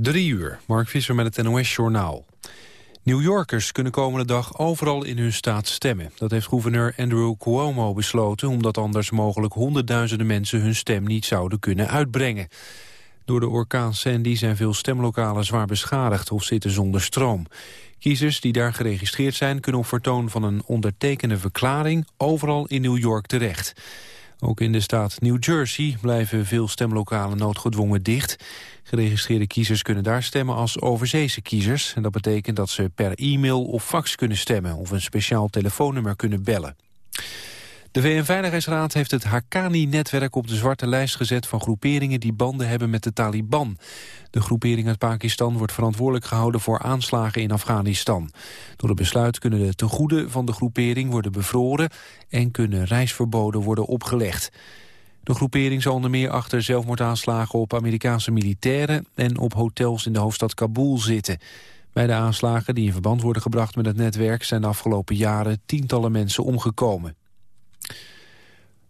Drie uur, Mark Visser met het NOS-journaal. New Yorkers kunnen komende dag overal in hun staat stemmen. Dat heeft gouverneur Andrew Cuomo besloten... omdat anders mogelijk honderdduizenden mensen hun stem niet zouden kunnen uitbrengen. Door de orkaan Sandy zijn veel stemlokalen zwaar beschadigd... of zitten zonder stroom. Kiezers die daar geregistreerd zijn... kunnen op vertoon van een ondertekende verklaring... overal in New York terecht. Ook in de staat New Jersey blijven veel stemlokalen noodgedwongen dicht. Geregistreerde kiezers kunnen daar stemmen als overzeese kiezers. En dat betekent dat ze per e-mail of fax kunnen stemmen... of een speciaal telefoonnummer kunnen bellen. De VN-veiligheidsraad heeft het Haqqani-netwerk op de zwarte lijst gezet van groeperingen die banden hebben met de Taliban. De groepering uit Pakistan wordt verantwoordelijk gehouden voor aanslagen in Afghanistan. Door het besluit kunnen de tegoeden van de groepering worden bevroren en kunnen reisverboden worden opgelegd. De groepering zal onder meer achter zelfmoordaanslagen op Amerikaanse militairen en op hotels in de hoofdstad Kabul zitten. Bij de aanslagen die in verband worden gebracht met het netwerk zijn de afgelopen jaren tientallen mensen omgekomen.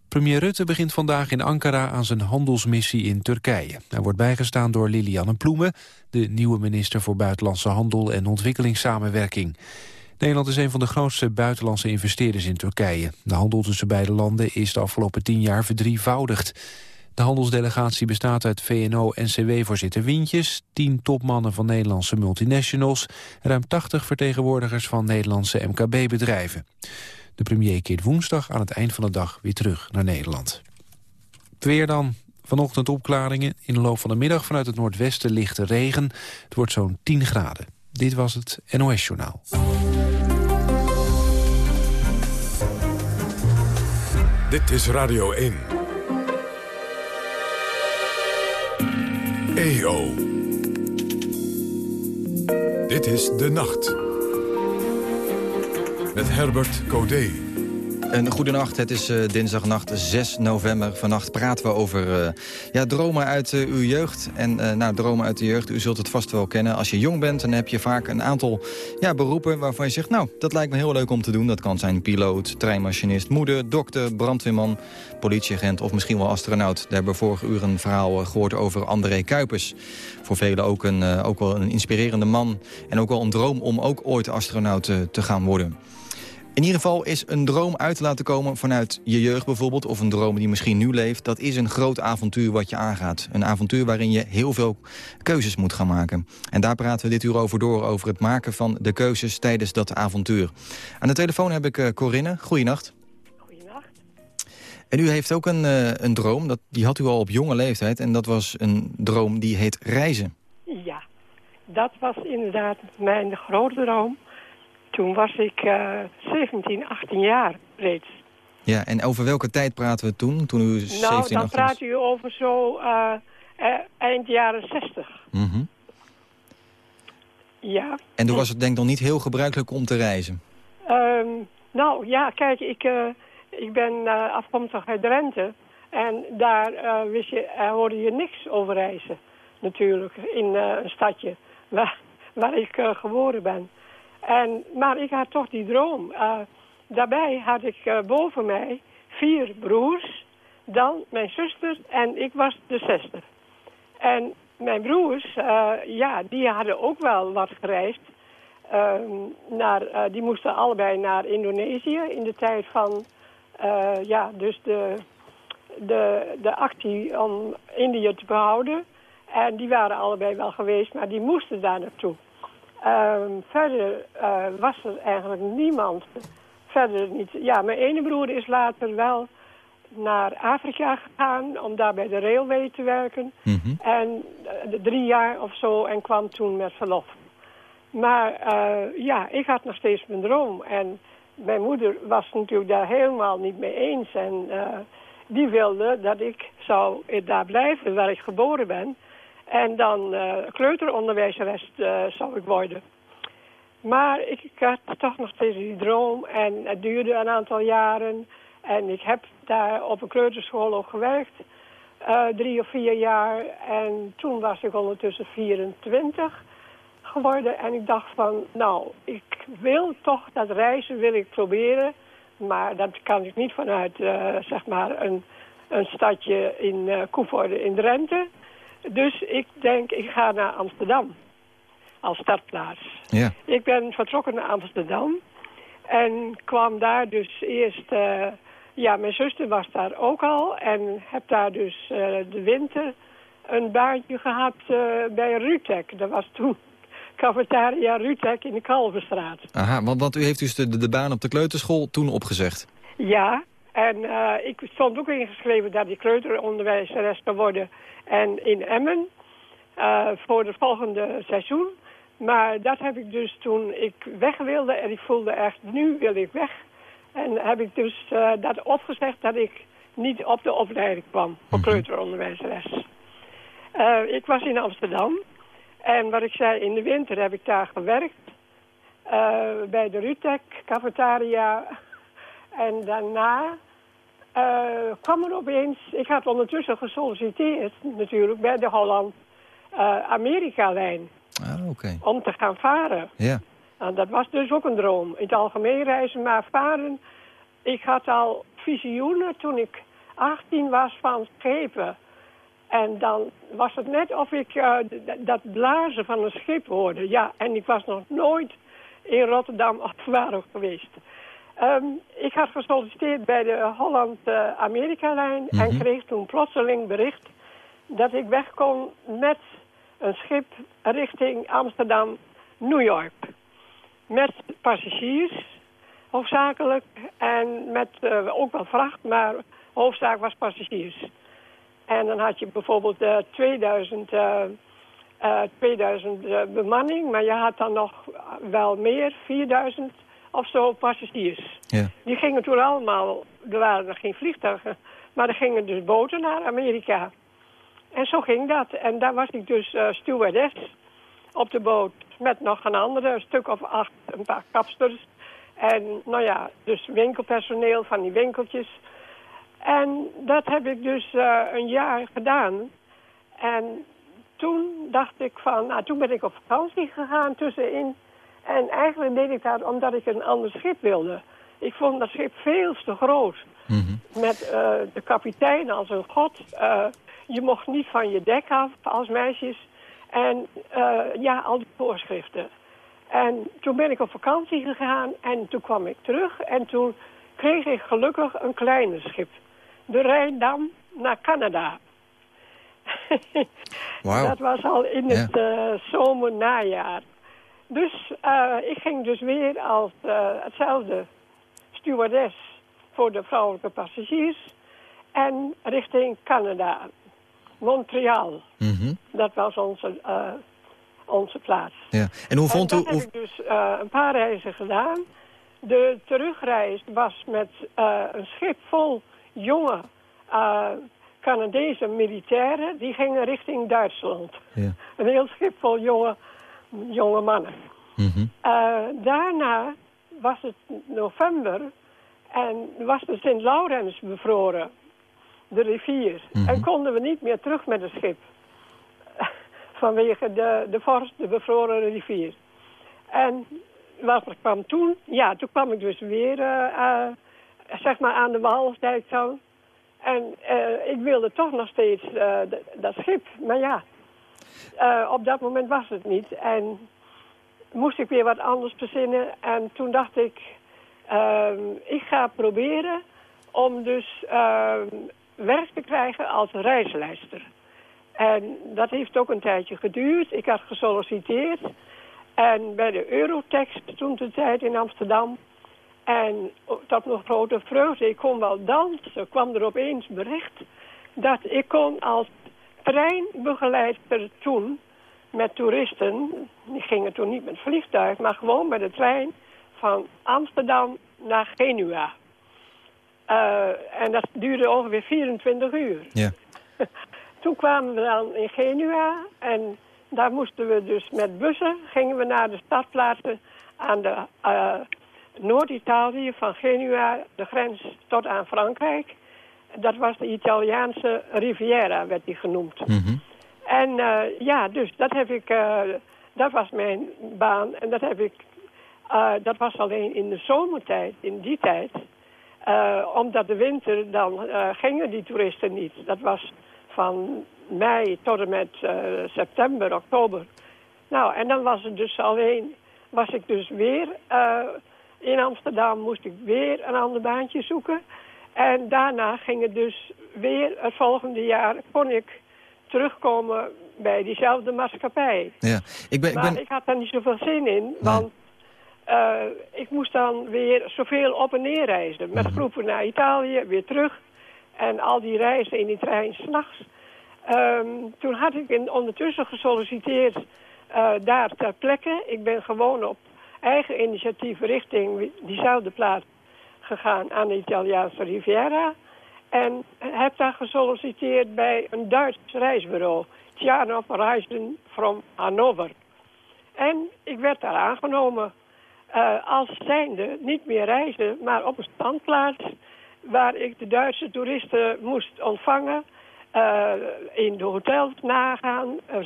Premier Rutte begint vandaag in Ankara aan zijn handelsmissie in Turkije. Hij wordt bijgestaan door Lilianne Ploemen, de nieuwe minister voor Buitenlandse Handel en Ontwikkelingssamenwerking. Nederland is een van de grootste buitenlandse investeerders in Turkije. De handel tussen beide landen is de afgelopen tien jaar verdrievoudigd. De handelsdelegatie bestaat uit VNO-NCW-voorzitter Wintjes... tien topmannen van Nederlandse multinationals... ruim 80 vertegenwoordigers van Nederlandse MKB-bedrijven. De premier keert woensdag aan het eind van de dag weer terug naar Nederland. Het weer dan. Vanochtend opklaringen. In de loop van de middag vanuit het noordwesten lichte regen. Het wordt zo'n 10 graden. Dit was het NOS Journaal. Dit is Radio 1. EO. Dit is De Nacht met Herbert Codé. Een goede nacht. Het is uh, dinsdagnacht 6 november. Vannacht praten we over uh, ja, dromen uit uh, uw jeugd. En nou, dromen uit de jeugd, u zult het vast wel kennen. Als je jong bent, dan heb je vaak een aantal ja, beroepen waarvan je zegt... nou, dat lijkt me heel leuk om te doen. Dat kan zijn piloot, treinmachinist, moeder, dokter, brandweerman... politieagent of misschien wel astronaut. Daar hebben we vorige uur een verhaal gehoord over André Kuipers. Voor velen ook, een, ook wel een inspirerende man. En ook wel een droom om ook ooit astronaut te gaan worden. In ieder geval is een droom uit te laten komen vanuit je jeugd bijvoorbeeld... of een droom die misschien nu leeft, dat is een groot avontuur wat je aangaat. Een avontuur waarin je heel veel keuzes moet gaan maken. En daar praten we dit uur over door, over het maken van de keuzes tijdens dat avontuur. Aan de telefoon heb ik uh, Corinne. Goeienacht. Goeienacht. En u heeft ook een, uh, een droom, dat, die had u al op jonge leeftijd... en dat was een droom die heet reizen. Ja, dat was inderdaad mijn grote droom toen was ik uh, 17, 18 jaar reeds. Ja, en over welke tijd praten we toen, toen u nou, 17, 18 Nou, dan praat u over zo uh, eind jaren 60. Mm -hmm. Ja. En toen was het denk ik nog niet heel gebruikelijk om te reizen? Um, nou, ja, kijk, ik, uh, ik ben uh, afkomstig uit Drenthe. En daar uh, wist je, hoorde je niks over reizen, natuurlijk, in een stadje waar, waar ik geboren ben. En, maar ik had toch die droom. Uh, daarbij had ik uh, boven mij vier broers, dan mijn zuster en ik was de zesde. En mijn broers, uh, ja, die hadden ook wel wat gereisd. Ehm, naar, die moesten allebei naar Indonesië in de tijd van, ja, dus de, de, de actie om Indië te behouden. En die waren allebei wel geweest, maar die moesten daar naartoe. Um, verder uh, was er eigenlijk niemand. Verder niet. Ja, mijn ene broer is later wel naar Afrika gegaan om daar bij de railway te werken. Mm -hmm. En uh, drie jaar of zo en kwam toen met verlof. Maar uh, ja, ik had nog steeds mijn droom. En mijn moeder was natuurlijk daar helemaal niet mee eens. En die wilde dat ik zou daar blijven waar ik geboren ben. En dan uh, kleuteronderwijzeres uh, zou ik worden. Maar ik, had toch nog steeds die droom en het duurde een aantal jaren. En ik heb daar op een kleuterschool ook gewerkt. Uh, drie of vier jaar. En toen was ik ondertussen 24 geworden. En ik dacht van, nou, ik wil toch dat reizen wil ik proberen. Maar dat kan ik niet vanuit, zeg maar, een, een stadje in uh, Koevoorde in Drenthe. Dus ik denk, ik ga naar Amsterdam als startplaats. Ja. Ik ben vertrokken naar Amsterdam en kwam daar dus eerst... eh, ja, mijn zuster was daar ook al en heb daar dus eh, de winter een baantje gehad eh, bij Rutek. Dat was toen cafetaria Rutek in de Kalverstraat. Aha, want, want u heeft dus de, de baan op de kleuterschool toen opgezegd. Ja, en eh, ik stond ook ingeschreven dat ik kleuteronderwijzeres kan worden. En in Emmen eh, voor het volgende seizoen. Maar dat heb ik dus toen ik weg wilde en ik voelde echt, nu wil ik weg. En heb ik dus eh, dat opgezegd dat ik niet op de opleiding kwam voor kleuteronderwijzeres. Eh, ik was in Amsterdam en wat ik zei, in de winter heb ik daar gewerkt. bij de Rutek, cafetaria. En daarna eh, kwam er opeens... Ik had ondertussen gesolliciteerd natuurlijk bij de Holland-Amerika-lijn. Ah, oké. om te gaan varen. Ja. Nou, dat was dus ook een droom. In het algemeen reizen, maar varen... Ik had al visioenen toen ik 18 was van schepen. En dan was het net of ik eh, dat blazen van een schip hoorde. Ja, en ik was nog nooit in Rotterdam ook geweest. Ehm, ik had gesolliciteerd bij de Holland-Amerika-lijn... en kreeg toen plotseling bericht dat ik weg kon met een schip richting Amsterdam-New York. Met passagiers, hoofdzakelijk. En met eh, ook wel vracht, maar hoofdzaak was passagiers. En dan had je bijvoorbeeld eh 2000, eh, eh, 2000 eh, bemanning, maar je had dan nog wel meer, 4000 of zo passagiers. Ja. Die gingen toen allemaal, er waren nog geen vliegtuigen, maar er gingen dus boten naar Amerika. En zo ging dat. En daar was ik dus eh stewardess op de boot met nog een andere, een stuk of acht, een paar kapsters. En nou ja, dus winkelpersoneel van die winkeltjes. En dat heb ik dus eh, een jaar gedaan. En toen dacht ik van, nou toen ben ik op vakantie gegaan tussenin. En eigenlijk deed ik dat omdat ik een ander schip wilde. Ik vond dat schip veel te groot. Met eh, de kapitein als een god. Eh, je mocht niet van je dek af als meisjes. En eh, ja, al die voorschriften. En toen ben ik op vakantie gegaan en toen kwam ik terug. En toen kreeg ik gelukkig een kleiner schip. De Rijndam naar Canada. Wauw. Dat was al in het zomer-najaar. Dus eh, ik ging dus weer als eh, hetzelfde stewardess voor de vrouwelijke passagiers. En richting Canada. Montreal. Mhm. Dat was onze, eh, onze plaats. ja. En hoe vond en u... Hoe... heb ik dus een paar reizen gedaan. De terugreis was met een schip vol jonge Canadese militairen. Die gingen richting Duitsland. Ja. Een heel schip vol jonge, jonge mannen. Mhm. Eh, daarna was het november en was de Sint-Laurens bevroren, de rivier. En konden we niet meer terug met het schip. Vanwege de, de vorst, de bevroren rivier. En wat er kwam toen? Ja, toen kwam ik dus weer eh, eh, zeg maar aan de wal, zei ik zo. En ik wilde toch nog steeds dat schip. Maar ja, eh, op dat moment was het niet. En moest ik weer wat anders verzinnen. En toen dacht ik, ehm, ik ga proberen om dus ehm, werk te krijgen als reislijster. En dat heeft ook een tijdje geduurd. Ik had gesolliciteerd. En bij de Eurotext toen de tijd in Amsterdam. En tot mijn grote vreugde, ik kon wel dansen, kwam er opeens bericht dat ik kon als treinbegeleidster toen met toeristen, die gingen toen niet met vliegtuig, maar gewoon met de trein van Amsterdam naar Genua. Eh, en dat duurde ongeveer 24 uur. Ja. Toen kwamen we dan in Genua en daar moesten we dus met bussen, gingen we naar de stadplaatsen aan de eh, Noord-Italië van Genua, de grens tot aan Frankrijk. Dat was de Italiaanse Riviera, werd die genoemd. Mhm. En eh, ja, dus dat heb ik, eh, dat was mijn baan. En dat heb ik, eh, dat was alleen in de zomertijd, in die tijd. Omdat de winter, dan gingen die toeristen niet. Dat was van mei tot en met september, oktober. Nou, en dan was het dus alleen, was ik dus weer in Amsterdam, moest ik weer een ander baantje zoeken. En daarna ging het dus weer het volgende jaar, kon ik terugkomen bij diezelfde maatschappij. Ja, ik ben, ik maar ik had daar niet zoveel zin in, want uh, ik moest dan weer zoveel op en neer reizen. Met mhm. groepen naar Italië, weer terug. En al die reizen in die trein s'nachts. Um, toen had ik in, ondertussen gesolliciteerd uh, daar ter plekke. Ik ben gewoon op eigen initiatief richting diezelfde plaats gegaan aan de Italiaanse Riviera. En heb daar gesolliciteerd bij een Duits reisbureau. Tjano Reizen from Hannover. En ik werd daar aangenomen uh, als zijnde niet meer reizen, maar op een standplaats waar ik de Duitse toeristen moest ontvangen, uh, in de hotels nagaan, uh,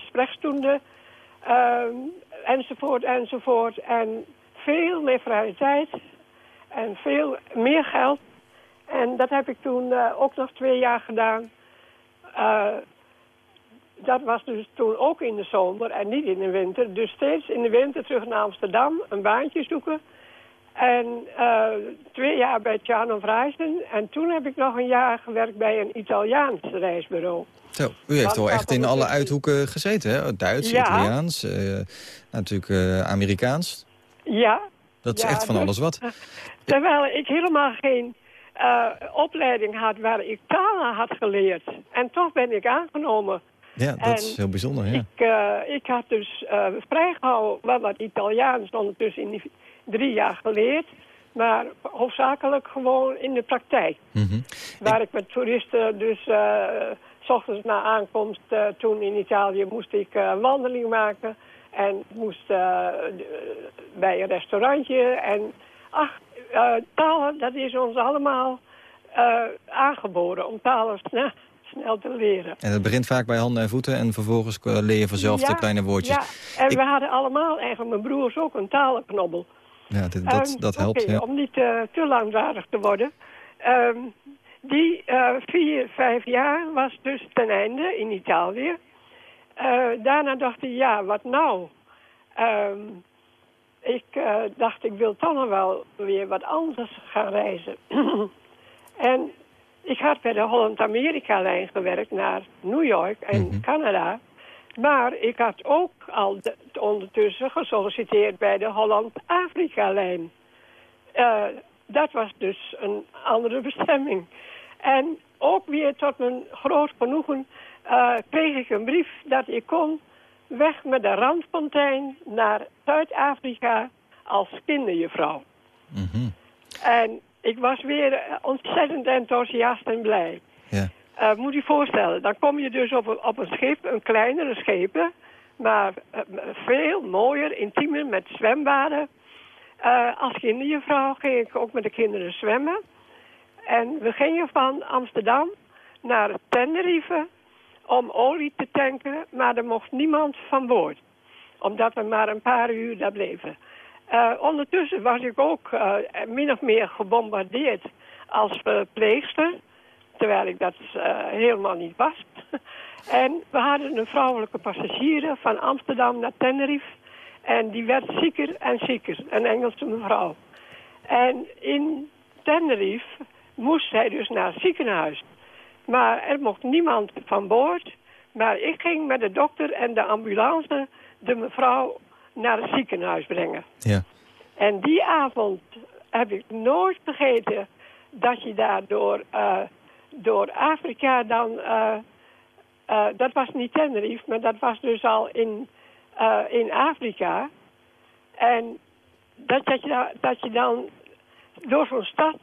enzovoort, enzovoort. En veel meer vrije tijd en veel meer geld. En dat heb ik toen ook nog twee jaar gedaan dat was dus toen ook in de zomer en niet in de winter. Dus steeds in de winter terug naar Amsterdam, een baantje zoeken. En uh, twee jaar bij Tjano Vrijzen. En toen heb ik nog een jaar gewerkt bij een Italiaans reisbureau. Zo, u heeft wel echt in alle uithoeken gezeten, hè? Duits, Italiaans, uh, natuurlijk uh, Amerikaans. Ja. Dat is echt van dus, alles wat. Terwijl ik helemaal geen opleiding had waar ik talen had geleerd. En toch ben ik aangenomen. Ja, dat is heel bijzonder, ja. Ik, uh, ik had dus uh, vrijgehouden wel wat Italiaans ondertussen in die drie jaar geleerd. Maar hoofdzakelijk gewoon in de praktijk. Mm -hmm. Waar ik... met toeristen dus... S ochtends na aankomst toen in Italië moest ik wandeling maken. En moest bij een restaurantje. En ach, talen, dat is ons allemaal aangeboden om talen snel snel te leren. En het begint vaak bij handen en voeten en vervolgens eh, leer je vanzelf de kleine woordjes. Ja, en we hadden allemaal, eigenlijk mijn broers ook, een talenknobbel. Ja, dit, dat, ehm, dat helpt. ja. Om niet uh, te langdradig te worden. Um, die uh, vier, vijf jaar was dus ten einde in Italië. Daarna dacht hij, ja, wat nou? Um, ik dacht, ik wil toch nog wel weer wat anders gaan reizen. en ik had bij de Holland-Amerika-lijn gewerkt naar New York en mhm. Canada. Maar ik had ook al ondertussen gesolliciteerd bij de Holland-Afrika-lijn. Uh, dat was dus een andere bestemming. En ook weer tot mijn groot genoegen uh, kreeg ik een brief dat ik kon weg met de Randfontein naar Zuid-Afrika als kinderjuffrouw. Mm En ik was weer ontzettend enthousiast en blij. Ja. Uh, moet je voorstellen, dan kom je dus op een, op een schip, een kleinere schepen... maar uh, veel mooier, intiemer, met zwembaden. Uh, als kinderjuffrouw ging ik ook met de kinderen zwemmen. En we gingen van Amsterdam naar Tenerife om olie te tanken... maar er mocht niemand van boord, omdat we maar een paar uur daar bleven... Uh, ondertussen was ik ook uh, min of meer gebombardeerd als verpleegster. Terwijl ik dat uh, helemaal niet was. en we hadden een vrouwelijke passagier van Amsterdam naar Tenerife. En die werd zieker en zieker, een Engelse mevrouw. En in Tenerife moest zij dus naar het ziekenhuis. Maar er mocht niemand van boord. Maar ik ging met de dokter en de ambulance de mevrouw naar het ziekenhuis brengen. Ja. En die avond heb ik nooit vergeten dat je daar door, uh, door Afrika dan... Uh, uh, dat was niet Tenerife, maar dat was dus al in, in Afrika. En dat, dat, je, dat je dan door zo'n stad,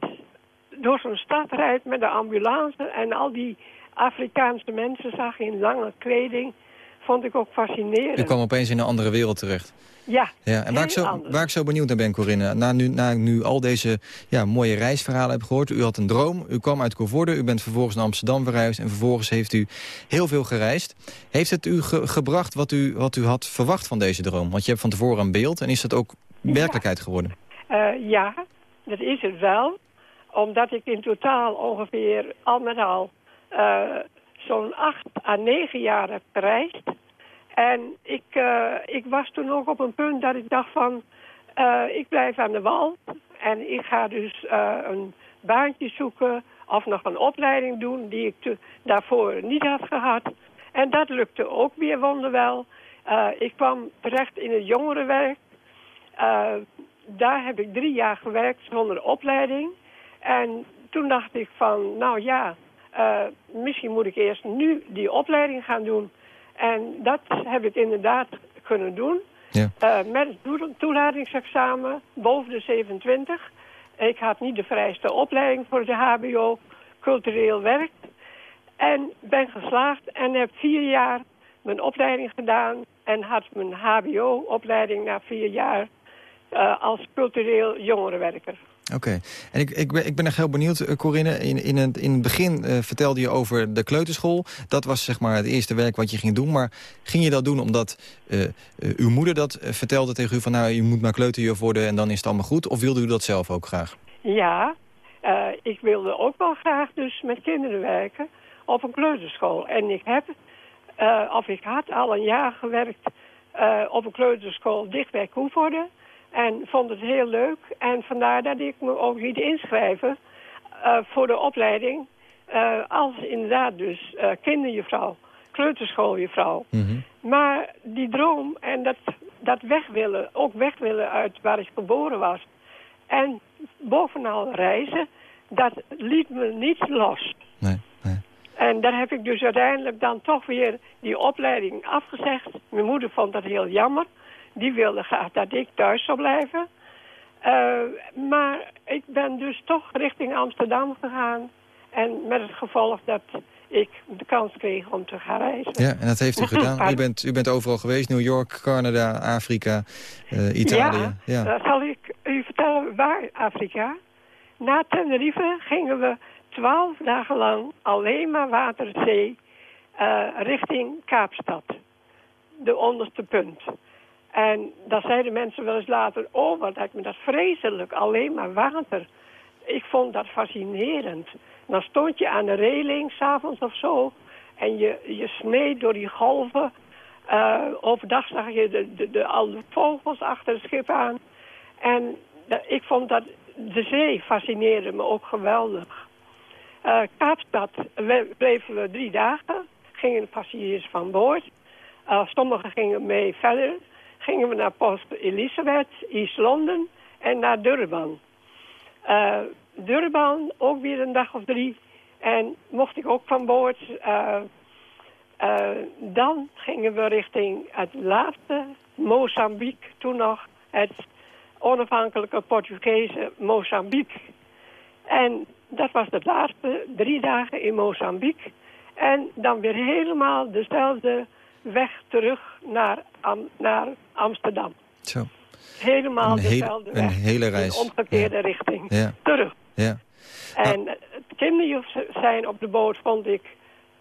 door zo'n stad rijdt met de ambulance... en al die Afrikaanse mensen zag in lange kleding vond ik ook fascinerend. Je kwam opeens in een andere wereld terecht. Ja, ja en waar ik, zo, waar ik zo benieuwd naar ben, Corinne... na nu, na nu al deze ja, mooie reisverhalen heb gehoord... u had een droom, u kwam uit Coevorde, u bent vervolgens naar Amsterdam verhuisd... en vervolgens heeft u heel veel gereisd. Heeft het u gebracht wat u, wat u had verwacht van deze droom? Want je hebt van tevoren een beeld en is dat ook werkelijkheid geworden? Uh, ja, dat is het wel. Omdat ik in totaal ongeveer al met al... Zo'n acht à negen jaar heb. En ik, uh, ik was toen ook op een punt dat ik dacht van... Uh, ik blijf aan de wal en ik ga dus uh, een baantje zoeken... of nog een opleiding doen die ik daarvoor niet had gehad. En dat lukte ook weer wonderwel. ik kwam terecht in het jongerenwerk. daar heb ik drie jaar gewerkt zonder opleiding. En toen dacht ik van, nou ja, uh, misschien moet ik eerst nu die opleiding gaan doen. En dat heb ik inderdaad kunnen doen. Ja. Uh, met het toelatingsexamen boven de 27. Ik had niet de vrijste opleiding voor de hbo, cultureel werk. En ben geslaagd en heb vier jaar mijn opleiding gedaan... en had mijn hbo-opleiding na vier jaar uh, als cultureel jongerenwerker. Oké. En ik, ik, ben, ik ben echt heel benieuwd, eh, Corinne. In, in, het, in het begin uh, vertelde je over de kleuterschool. Dat was zeg maar het eerste werk wat je ging doen. Maar ging je dat doen omdat uh, uw moeder dat vertelde tegen u... van nou, je moet maar kleuterjuf worden en dan is het allemaal goed? Of wilde u dat zelf ook graag? Ja, ik wilde ook wel graag dus met kinderen werken op een kleuterschool. En ik heb, of ik had al een jaar gewerkt op een kleuterschool dicht bij Koevoorde... En vond het heel leuk. En vandaar dat ik me ook liet inschrijven uh, voor de opleiding. Uh, als inderdaad dus uh, kinderjuffrouw, kleuterschooljuffrouw. Mm Maar die droom en dat, dat weg willen, ook weg willen uit waar ik geboren was. En bovenal reizen, dat liet me niet los. Nee, nee. En daar heb ik dus uiteindelijk dan toch weer die opleiding afgezegd. Mijn moeder vond dat heel jammer die wilde graag dat ik thuis zou blijven. Uh, maar ik ben dus toch richting Amsterdam gegaan. En met het gevolg dat ik de kans kreeg om te gaan reizen. Ja, en dat heeft u gedaan. U bent, u bent overal geweest. New York, Canada, Afrika, uh, Italië. Ja, ja. Zal ik u vertellen waar Afrika? Na Tenerife gingen we twaalf dagen lang alleen maar waterzee uh, richting Kaapstad. De onderste punt. En dan zeiden mensen wel eens later... oh, wat lijkt me dat vreselijk, alleen maar water. Ik vond dat fascinerend. Dan stond je aan de reling, s'avonds of zo... en je, je sneed door die golven. Uh, overdag zag je de, de, de, al vogels achter het schip aan. En ik vond dat... De zee fascineerde me ook geweldig. Uh, Kaapstad bleven we drie dagen. Gingen passagiers van boord. Uh, sommigen gingen mee verder gingen we naar Post Elizabeth, East London en naar Durban. Uh, Durban, ook weer een dag of drie. En mocht ik ook van boord. Uh, uh, dan gingen we richting het laatste Mozambique, toen nog het onafhankelijke Portugese Mozambique. En dat was de laatste drie dagen in Mozambique. En dan weer helemaal dezelfde weg terug naar, Am naar Amsterdam. Zo. Helemaal een dezelfde weg. Een hele reis. In omgekeerde richting. Ja. Terug. Ja. En het kinderjuf zijn op de boot vond ik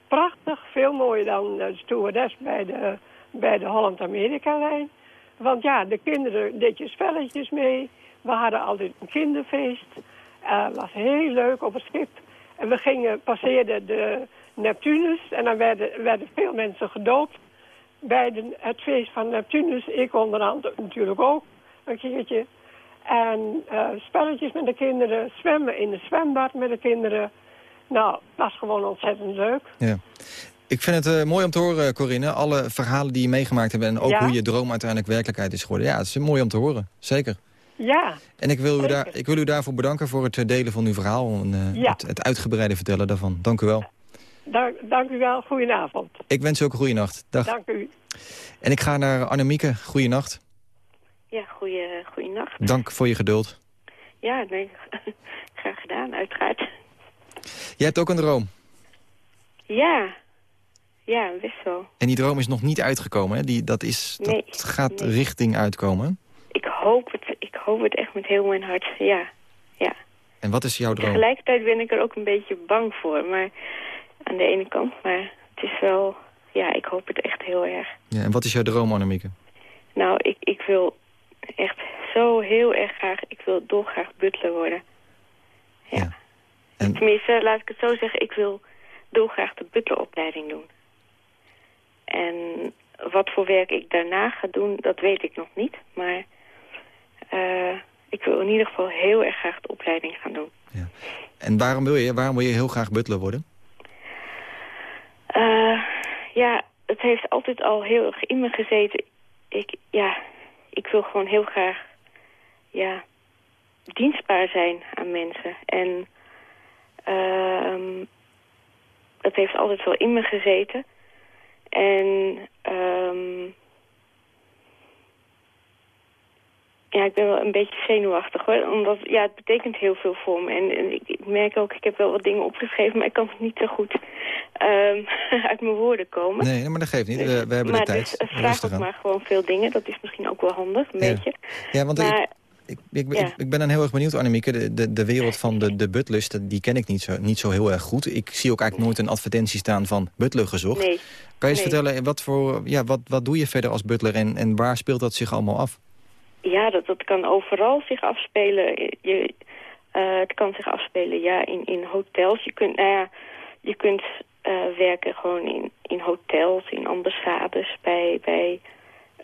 prachtig. Veel mooier dan de stewardess bij de, bij de Holland-Amerika-lijn. Want ja, de kinderen deed je spelletjes mee. We hadden altijd een kinderfeest. Het uh, was heel leuk op het schip. En we gingen, passeerden de Neptunus. En dan werden, werden veel mensen gedoopt bij de, het feest van Neptunus. Ik onderhand natuurlijk ook een keertje. En uh, spelletjes met de kinderen, zwemmen in de zwembad met de kinderen. Nou, dat was gewoon ontzettend leuk. Ja. Ik vind het uh, mooi om te horen, Corinne. Alle verhalen die je meegemaakt hebt en ook hoe je droom uiteindelijk werkelijkheid is geworden. Ja, het is mooi om te horen. Zeker. Ja. En ik wil, u, daar, ik wil u daarvoor bedanken voor het delen van uw verhaal. En uh, ja. het, het uitgebreide vertellen daarvan. Dank u wel. Dank, dank u wel. Goedenavond. Ik wens u ook een goede nacht. Dag. Dank u. En ik ga naar Annemieke. Goeienacht. Ja, goeie, nacht. Dank voor je geduld. Ja, nee, graag gedaan, uiteraard. Jij hebt ook een droom. Ja, ja, best wel. En die droom is nog niet uitgekomen, hè? Die, dat, is, dat nee, gaat richting uitkomen. Ik hoop, het, ik hoop het echt met heel mijn hart, ja. ja. En wat is jouw droom? Tegelijkertijd ben ik er ook een beetje bang voor, maar aan de ene kant. Maar het is wel, ja, ik hoop het echt heel erg. Ja, en wat is jouw droom, Annemieke? Nou, ik, ik wil echt zo heel erg graag, ik wil dolgraag butler worden. Ja. En... Tenminste, laat ik het zo zeggen, ik wil dolgraag de butleropleiding doen. En wat voor werk ik daarna ga doen, dat weet ik nog niet. Maar uh, ik wil in ieder geval heel erg graag de opleiding gaan doen. Ja. En waarom wil je, waarom wil je heel graag butler worden? Uh, ja, het heeft altijd al heel erg in me gezeten. Ik, ja, ik wil gewoon heel graag ja, dienstbaar zijn aan mensen. En uh, het heeft altijd wel in me gezeten. En um, ja, ik ben wel een beetje zenuwachtig hoor. Omdat ja, het betekent heel veel voor me. En, en ik, merk ook, ik heb wel wat dingen opgeschreven, maar ik kan het niet zo goed um, uit mijn woorden komen. Nee, maar dat geeft niet. we, we hebben de tijd. Dus, vraag ook maar gewoon veel dingen. Dat is misschien ook wel handig, een ja. beetje. Ja, want maar, ik, ik, ik, ben dan heel erg benieuwd, Annemieke. De, de, de wereld van de, de butlust, die ken ik niet zo, niet zo heel erg goed. Ik zie ook eigenlijk nooit een advertentie staan van butler gezocht. Nee. Kan je eens nee. vertellen, wat, voor, ja, wat, wat doe je verder als butler en, en waar speelt dat zich allemaal af? Ja, dat, dat kan overal zich afspelen. Je, uh, het kan zich afspelen ja, in, in hotels. Je kunt, nou ja, je kunt uh, werken gewoon in, in hotels, in ambassades, bij, bij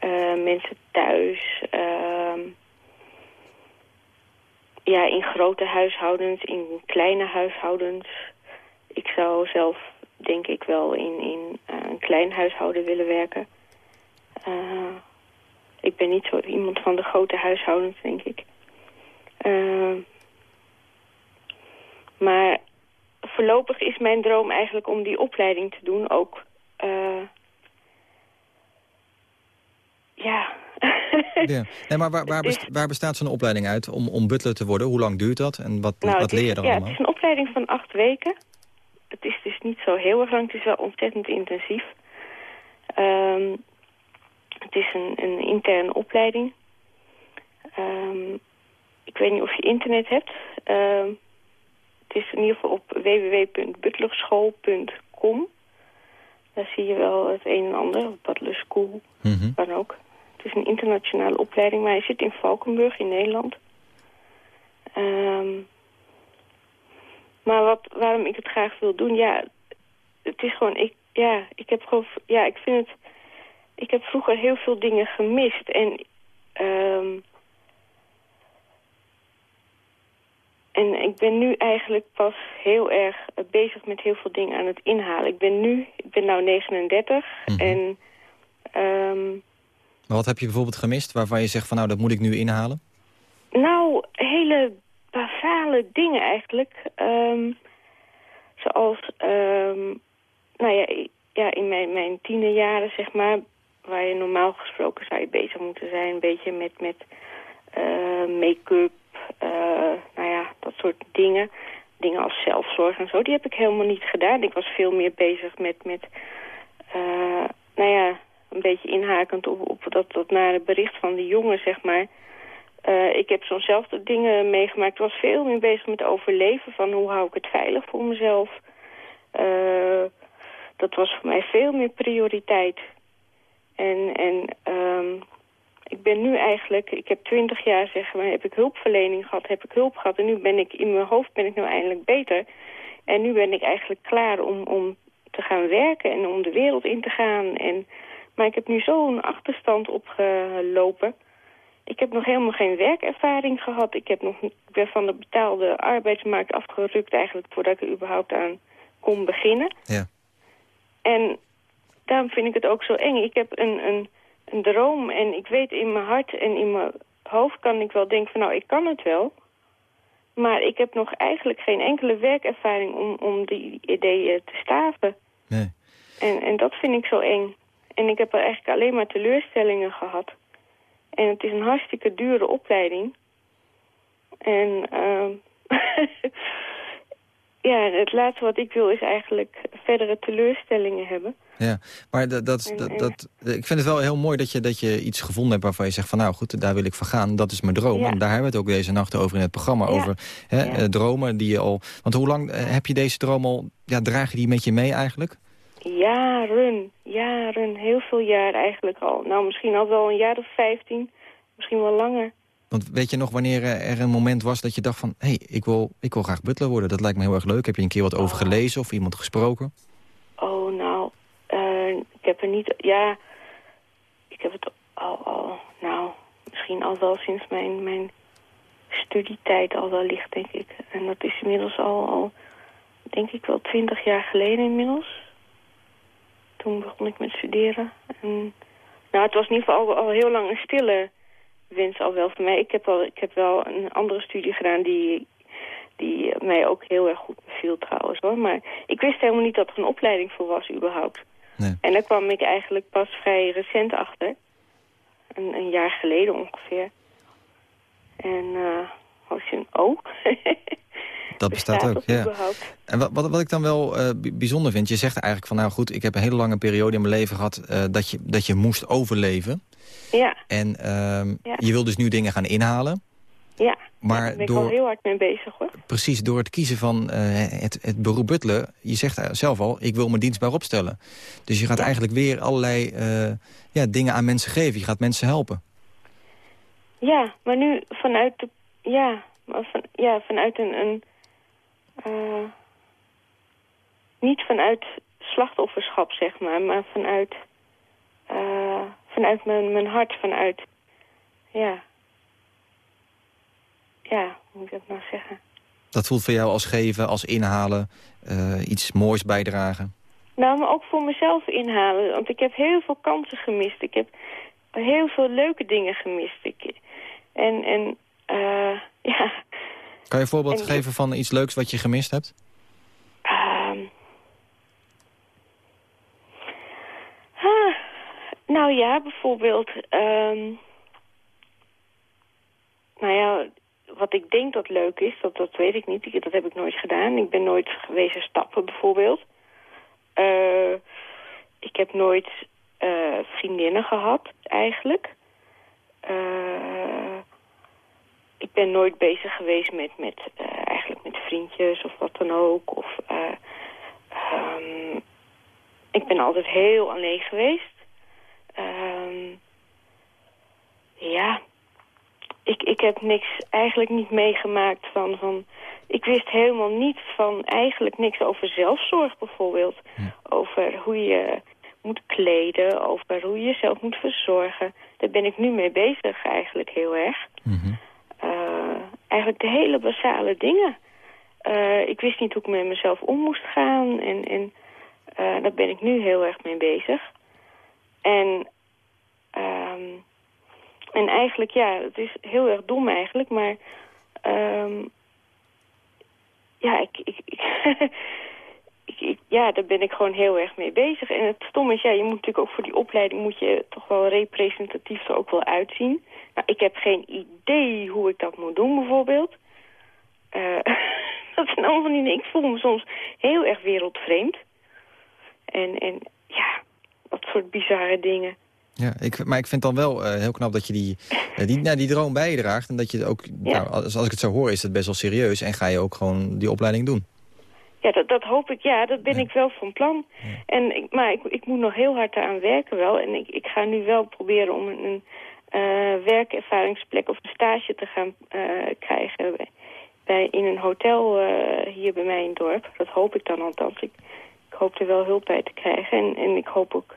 uh, mensen thuis. Uh, ja, in grote huishoudens, in kleine huishoudens. Ik zou zelf, denk ik, wel in, in een klein huishouden willen werken. Ik ben niet zo iemand van de grote huishoudens, denk ik. maar voorlopig is mijn droom eigenlijk om die opleiding te doen. Ook, uh, ja. ja. Nee, maar waar, waar, best, waar bestaat zo'n opleiding uit om, om butler te worden? Hoe lang duurt dat en wat, nou, wat leer je er ja, allemaal? Het is een opleiding van acht weken. Het is dus niet zo heel erg lang. Het is wel ontzettend intensief. Um, het is een, een interne opleiding. Um, ik weet niet of je internet hebt. Um, het is in ieder geval op www.butlerschool.com. Daar zie je wel het een en ander, Butler School, mm -hmm. waar ook. Het is een internationale opleiding, maar hij zit in Valkenburg in Nederland. Um, maar wat, waarom ik het graag wil doen, ja, het is gewoon, ik, ja, ik heb gewoon, ja, ik vind het, ik heb vroeger heel veel dingen gemist en, um, En ik ben nu eigenlijk pas heel erg bezig met heel veel dingen aan het inhalen. Ik ben nu, ik ben nu 39 Mhm. mm -hmm. en... Um, maar wat heb je bijvoorbeeld gemist waarvan je zegt van nou dat moet ik nu inhalen? Nou, hele basale dingen eigenlijk. Um, zoals, um, nou ja, ja in mijn, mijn tienerjaren zeg maar, waar je normaal gesproken zou je bezig moeten zijn. Een beetje met, met uh, make-up, uh, nou ja, dat soort dingen. Dingen als zelfzorg en zo, die heb ik helemaal niet gedaan. Ik was veel meer bezig met, met uh, nou ja, een beetje inhakend op, op dat, dat nare bericht van de jongen, zeg maar. Ik heb zo'nzelfde dingen meegemaakt. Ik was veel meer bezig met overleven van hoe hou ik het veilig voor mezelf. Dat was voor mij veel meer prioriteit. En, en um, ik ben nu eigenlijk, ik heb twintig jaar zeg maar, heb ik hulpverlening gehad, heb ik hulp gehad. En nu ben ik, in mijn hoofd ben ik nou eindelijk beter. En nu ben ik eigenlijk klaar om, om te gaan werken en om de wereld in te gaan. En, maar ik heb nu zo'n achterstand opgelopen. Ik heb nog helemaal geen werkervaring gehad. Ik, heb nog, ik ben van de betaalde arbeidsmarkt afgerukt eigenlijk voordat ik er überhaupt aan kon beginnen. Ja. En daarom vind ik het ook zo eng. Ik heb een, een, een droom en ik weet in mijn hart en in mijn hoofd kan ik wel denken van nou, ik kan het wel. Maar ik heb nog eigenlijk geen enkele werkervaring om, om die ideeën te staven. Nee. En, en dat vind ik zo eng. En ik heb er eigenlijk alleen maar teleurstellingen gehad. En het is een hartstikke dure opleiding. En uh, ja, het laatste wat ik wil is eigenlijk verdere teleurstellingen hebben. Ja, maar dat, dat, dat, dat, ik vind het wel heel mooi dat je, dat je iets gevonden hebt waarvan je zegt van nou goed, daar wil ik voor gaan. Dat is mijn droom. Ja. En daar hebben we het ook deze nacht over in het programma. Ja. Over hè, Ja. eh, dromen die je al... Want hoe lang eh, heb je deze droom al... Ja, draag je die met je mee eigenlijk? Jaren, jaren, heel veel jaar eigenlijk al. Nou, misschien al wel een jaar of vijftien, misschien wel langer. Want weet je nog wanneer er een moment was dat je dacht van... hé, hey, ik, wil, ik wil graag butler worden, dat lijkt me heel erg leuk. Heb je een keer wat over gelezen of iemand gesproken? Ik heb er niet... Ja, ik heb het al, al, nou, misschien al wel sinds mijn, mijn studietijd al wel licht, denk ik. En dat is inmiddels al, al denk ik wel twintig jaar geleden inmiddels. Toen begon ik met studeren. En, nou, het was in ieder geval al, al heel lang een stille wens al wel voor mij. Ik heb, al, ik heb wel een andere studie gedaan die, die mij ook heel erg goed beviel trouwens. hoor. Maar ik wist helemaal niet dat er een opleiding voor was überhaupt. Nee. En daar kwam ik eigenlijk pas vrij recent achter. Een, een jaar geleden ongeveer. En uh, was je een oh? Dat bestaat, ook, ja. Überhaupt. En wat, wat, wat ik dan wel uh, bijzonder vind, je zegt eigenlijk van... nou goed, ik heb een hele lange periode in mijn leven gehad... Uh, dat, je, dat je moest overleven. Ja. En uh, ja. je wil dus nu dingen gaan inhalen. Ja, maar daar ben ik door, al heel hard mee bezig hoor. Precies, door het kiezen van het, het beroep butler... je zegt zelf al, ik wil me dienstbaar opstellen. Dus je gaat ja. eigenlijk weer allerlei ja, dingen aan mensen geven. Je gaat mensen helpen. Ja, maar nu vanuit de... Ja, maar van, ja vanuit een... een uh, niet vanuit slachtofferschap, zeg maar, maar vanuit, vanuit mijn, mijn hart, vanuit, ja, ja, hoe moet ik dat nou zeggen? Dat voelt voor jou als geven, als inhalen, uh, iets moois bijdragen? Nou, maar ook voor mezelf inhalen, want ik heb heel veel kansen gemist. Ik heb heel veel leuke dingen gemist. Ik, en, en, uh, ja... Kan je een voorbeeld en, geven van iets leuks wat je gemist hebt? Uh, ah, nou ja, bijvoorbeeld... Um, nou ja, wat ik denk dat leuk is, dat, dat weet ik niet. Dat heb ik nooit gedaan. Ik ben nooit geweest stappen bijvoorbeeld. Uh, ik heb nooit uh, vriendinnen gehad, eigenlijk. Uh, ik ben nooit bezig geweest met, met eigenlijk met vriendjes of wat dan ook. Of, um, ik ben altijd heel alleen geweest. Um, ja, ik, ik heb niks, eigenlijk niet meegemaakt van, van... Ik wist helemaal niet van eigenlijk niks over zelfzorg bijvoorbeeld. Ja. Over hoe je moet kleden, over hoe je jezelf moet verzorgen. Daar ben ik nu mee bezig eigenlijk heel erg. Mm -hmm. Uh, eigenlijk de hele basale dingen. Uh, ik wist niet hoe ik met mezelf om moest gaan. En, en uh, daar ben ik nu heel erg mee bezig. En, um, en eigenlijk, ja, het is heel erg dom eigenlijk. Maar um, ja, ik, ik, ik ja, daar ben ik gewoon heel erg mee bezig. En het stom is, ja, je moet natuurlijk ook voor die opleiding... moet je toch wel representatief er ook wel uitzien. Nou, ik heb geen idee hoe ik dat moet doen, bijvoorbeeld. Uh, dat zijn allemaal dingen. Ik voel me soms heel erg wereldvreemd. En, en ja, dat soort bizarre dingen. Ja, ik, maar ik vind dan wel uh, heel knap dat je die, uh, die, nou, die droom bijdraagt. En dat je ook, ja. nou, als, als ik het zo hoor, is het best wel serieus. En ga je ook gewoon die opleiding doen. Ja, dat, dat hoop ik. Ja, dat ben Ja. ik wel van plan. Ja. En ik, maar ik, ik moet nog heel hard aan werken wel. En ik, ik ga nu wel proberen om een, een uh, werkervaringsplek of een stage te gaan krijgen bij, bij, in een hotel hier bij mij in het dorp. Dat hoop ik dan althans. Ik, ik hoop er wel hulp bij te krijgen. En, en ik hoop ook,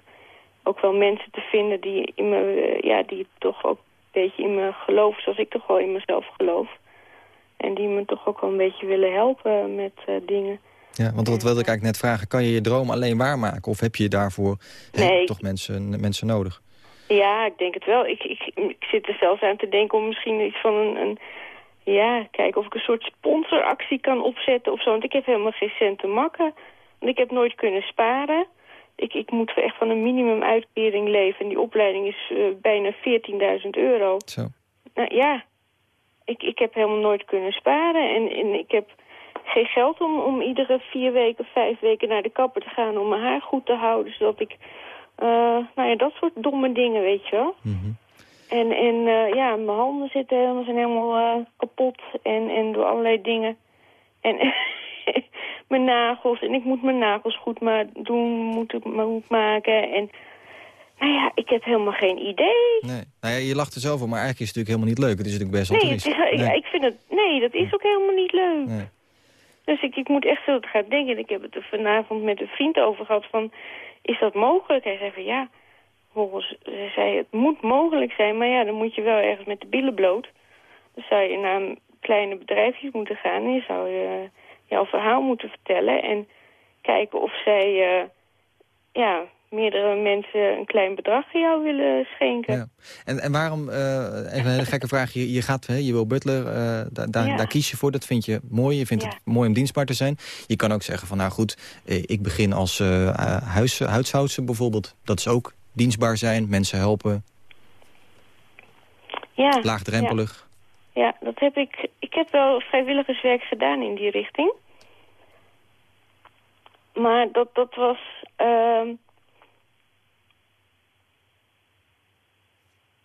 ook wel mensen te vinden die, in me, ja, die toch ook een beetje in me geloven zoals ik toch wel in mezelf geloof. En die me toch ook wel een beetje willen helpen met dingen. Ja, want dat wilde ik eigenlijk net vragen. Kan je je droom alleen waarmaken? Of heb je daarvoor Nee. toch mensen, mensen nodig? Ja, ik denk het wel. Ik, ik, ik zit er zelfs aan te denken om misschien iets van een, een... Ja, kijken of ik een soort sponsoractie kan opzetten of zo. Want ik heb helemaal geen cent te makken. Want ik heb nooit kunnen sparen. Ik, ik moet echt van een minimumuitkering leven. En die opleiding is uh, bijna 14.000 euro. Zo. Nou ja, ik, ik heb helemaal nooit kunnen sparen. En, en ik heb geen geld om, om iedere vier weken, vijf weken naar de kapper te gaan... om mijn haar goed te houden, zodat ik... Uh, nou ja, dat soort domme dingen, weet je wel. Mm -hmm. En, en uh, ja, mijn handen zitten helemaal, zijn helemaal kapot en, en door allerlei dingen. En mijn nagels, en ik moet mijn nagels goed maar doen, moet ik, maken. En Nou ja, ik heb helemaal geen idee. Nee. Nou ja, je lacht er zelf om, maar eigenlijk is het natuurlijk helemaal niet leuk. Het is natuurlijk best wel Nee, het is, ik vind het, nee, dat is ook helemaal niet leuk. Nee. Dus ik, ik moet echt zo gaan denken. En ik heb het er vanavond met een vriend over gehad van... Is dat mogelijk? Hij zei van ja, volgens, hij zei het moet mogelijk zijn. Maar ja, dan moet je wel ergens met de billen bloot. Dan zou je naar een kleine bedrijfjes moeten gaan. En je zou je, jouw verhaal moeten vertellen. En kijken of zij eh, ja, meerdere mensen een klein bedrag aan jou willen schenken. Ja. En, en waarom, eh, even een hele gekke vraag, je, je, gaat, hè, je wil butler, eh, daar, daar, Ja. daar kies je voor, dat vind je mooi. Je vindt Ja. het mooi om dienstbaar te zijn. Je kan ook zeggen van, nou goed, ik begin als eh huis, huishoudster bijvoorbeeld. Dat is ook dienstbaar zijn, mensen helpen, Ja, laagdrempelig. Ja, dat heb ik. Ik heb wel vrijwilligerswerk gedaan in die richting. Maar dat, dat was. ehm,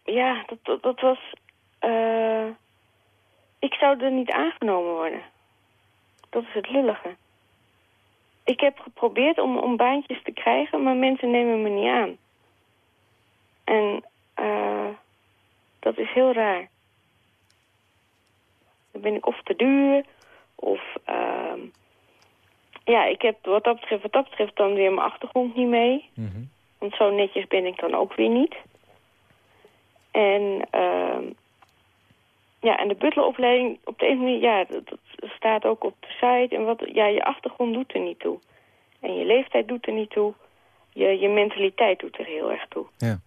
ja, dat, dat, was. eh, ik zou er niet aangenomen worden. Dat is het lullige. Ik heb geprobeerd om, om baantjes te krijgen, maar mensen nemen me niet aan. En eh, dat is heel raar. Dan ben ik of te duur, of... ehm, ja, ik heb wat dat, betreft, wat dat betreft dan weer mijn achtergrond niet mee. Mhm. Want zo netjes ben ik dan ook weer niet. En, ehm, ja, en de butleropleiding, op de een manier, ja, dat, dat staat ook op de site. En wat, ja, je achtergrond doet er niet toe. En je leeftijd doet er niet toe. Je, je mentaliteit doet er heel erg toe. Ja.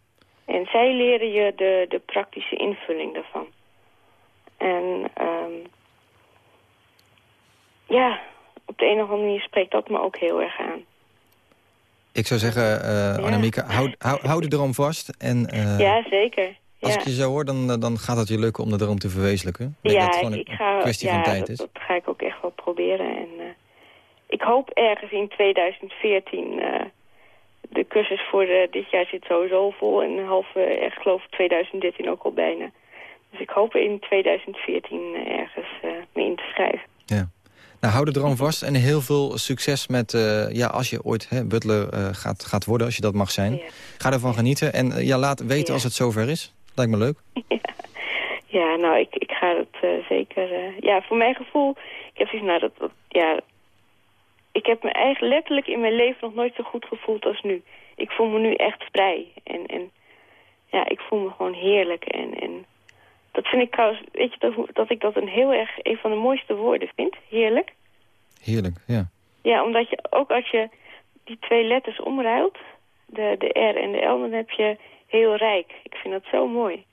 En zij leren je de, de praktische invulling daarvan. En ehm, ja, op de een of andere manier spreekt dat me ook heel erg aan. Ik zou zeggen, eh Annemieke, hou, hou, hou de droom vast. En eh, ja, zeker. als ja. ik je zo hoor, dan, dan gaat het je lukken om de droom te verwezenlijken. Ik denk dat ja, ik, gewoon ik een ga, kwestie ja, van tijd dat, is. dat ga ik ook echt wel proberen. En eh, ik hoop ergens in 2014... eh, de cursus voor dit jaar zit sowieso vol. En half, eh, echt geloof ik 2013 ook al bijna. Ik hoop in 2014 ergens eh, me in te schrijven. Ja. Nou, hou de droom vast en heel veel succes met, eh, ja, als je ooit hè, butler eh, gaat, gaat worden, als je dat mag zijn. Ja. Ga ervan genieten en eh, ja, laat weten Ja. als het zover is. Lijkt me leuk. Ja, nou, ik, ik ga het eh, zeker... eh, ja, voor mijn gevoel... Ik heb zoiets, nou, dat, dat... Ja, ik heb me eigenlijk letterlijk in mijn leven nog nooit zo goed gevoeld als nu. Ik voel me nu echt vrij. En, en ja, ik voel me gewoon heerlijk. En, en dat vind ik trouwens... Weet je, dat, dat ik dat een heel erg... Een van de mooiste woorden vind. Heerlijk. Heerlijk, ja. Ja, omdat je ook als je die twee letters omruilt... De, de R en de L, dan heb je heel rijk. Ik vind dat zo mooi.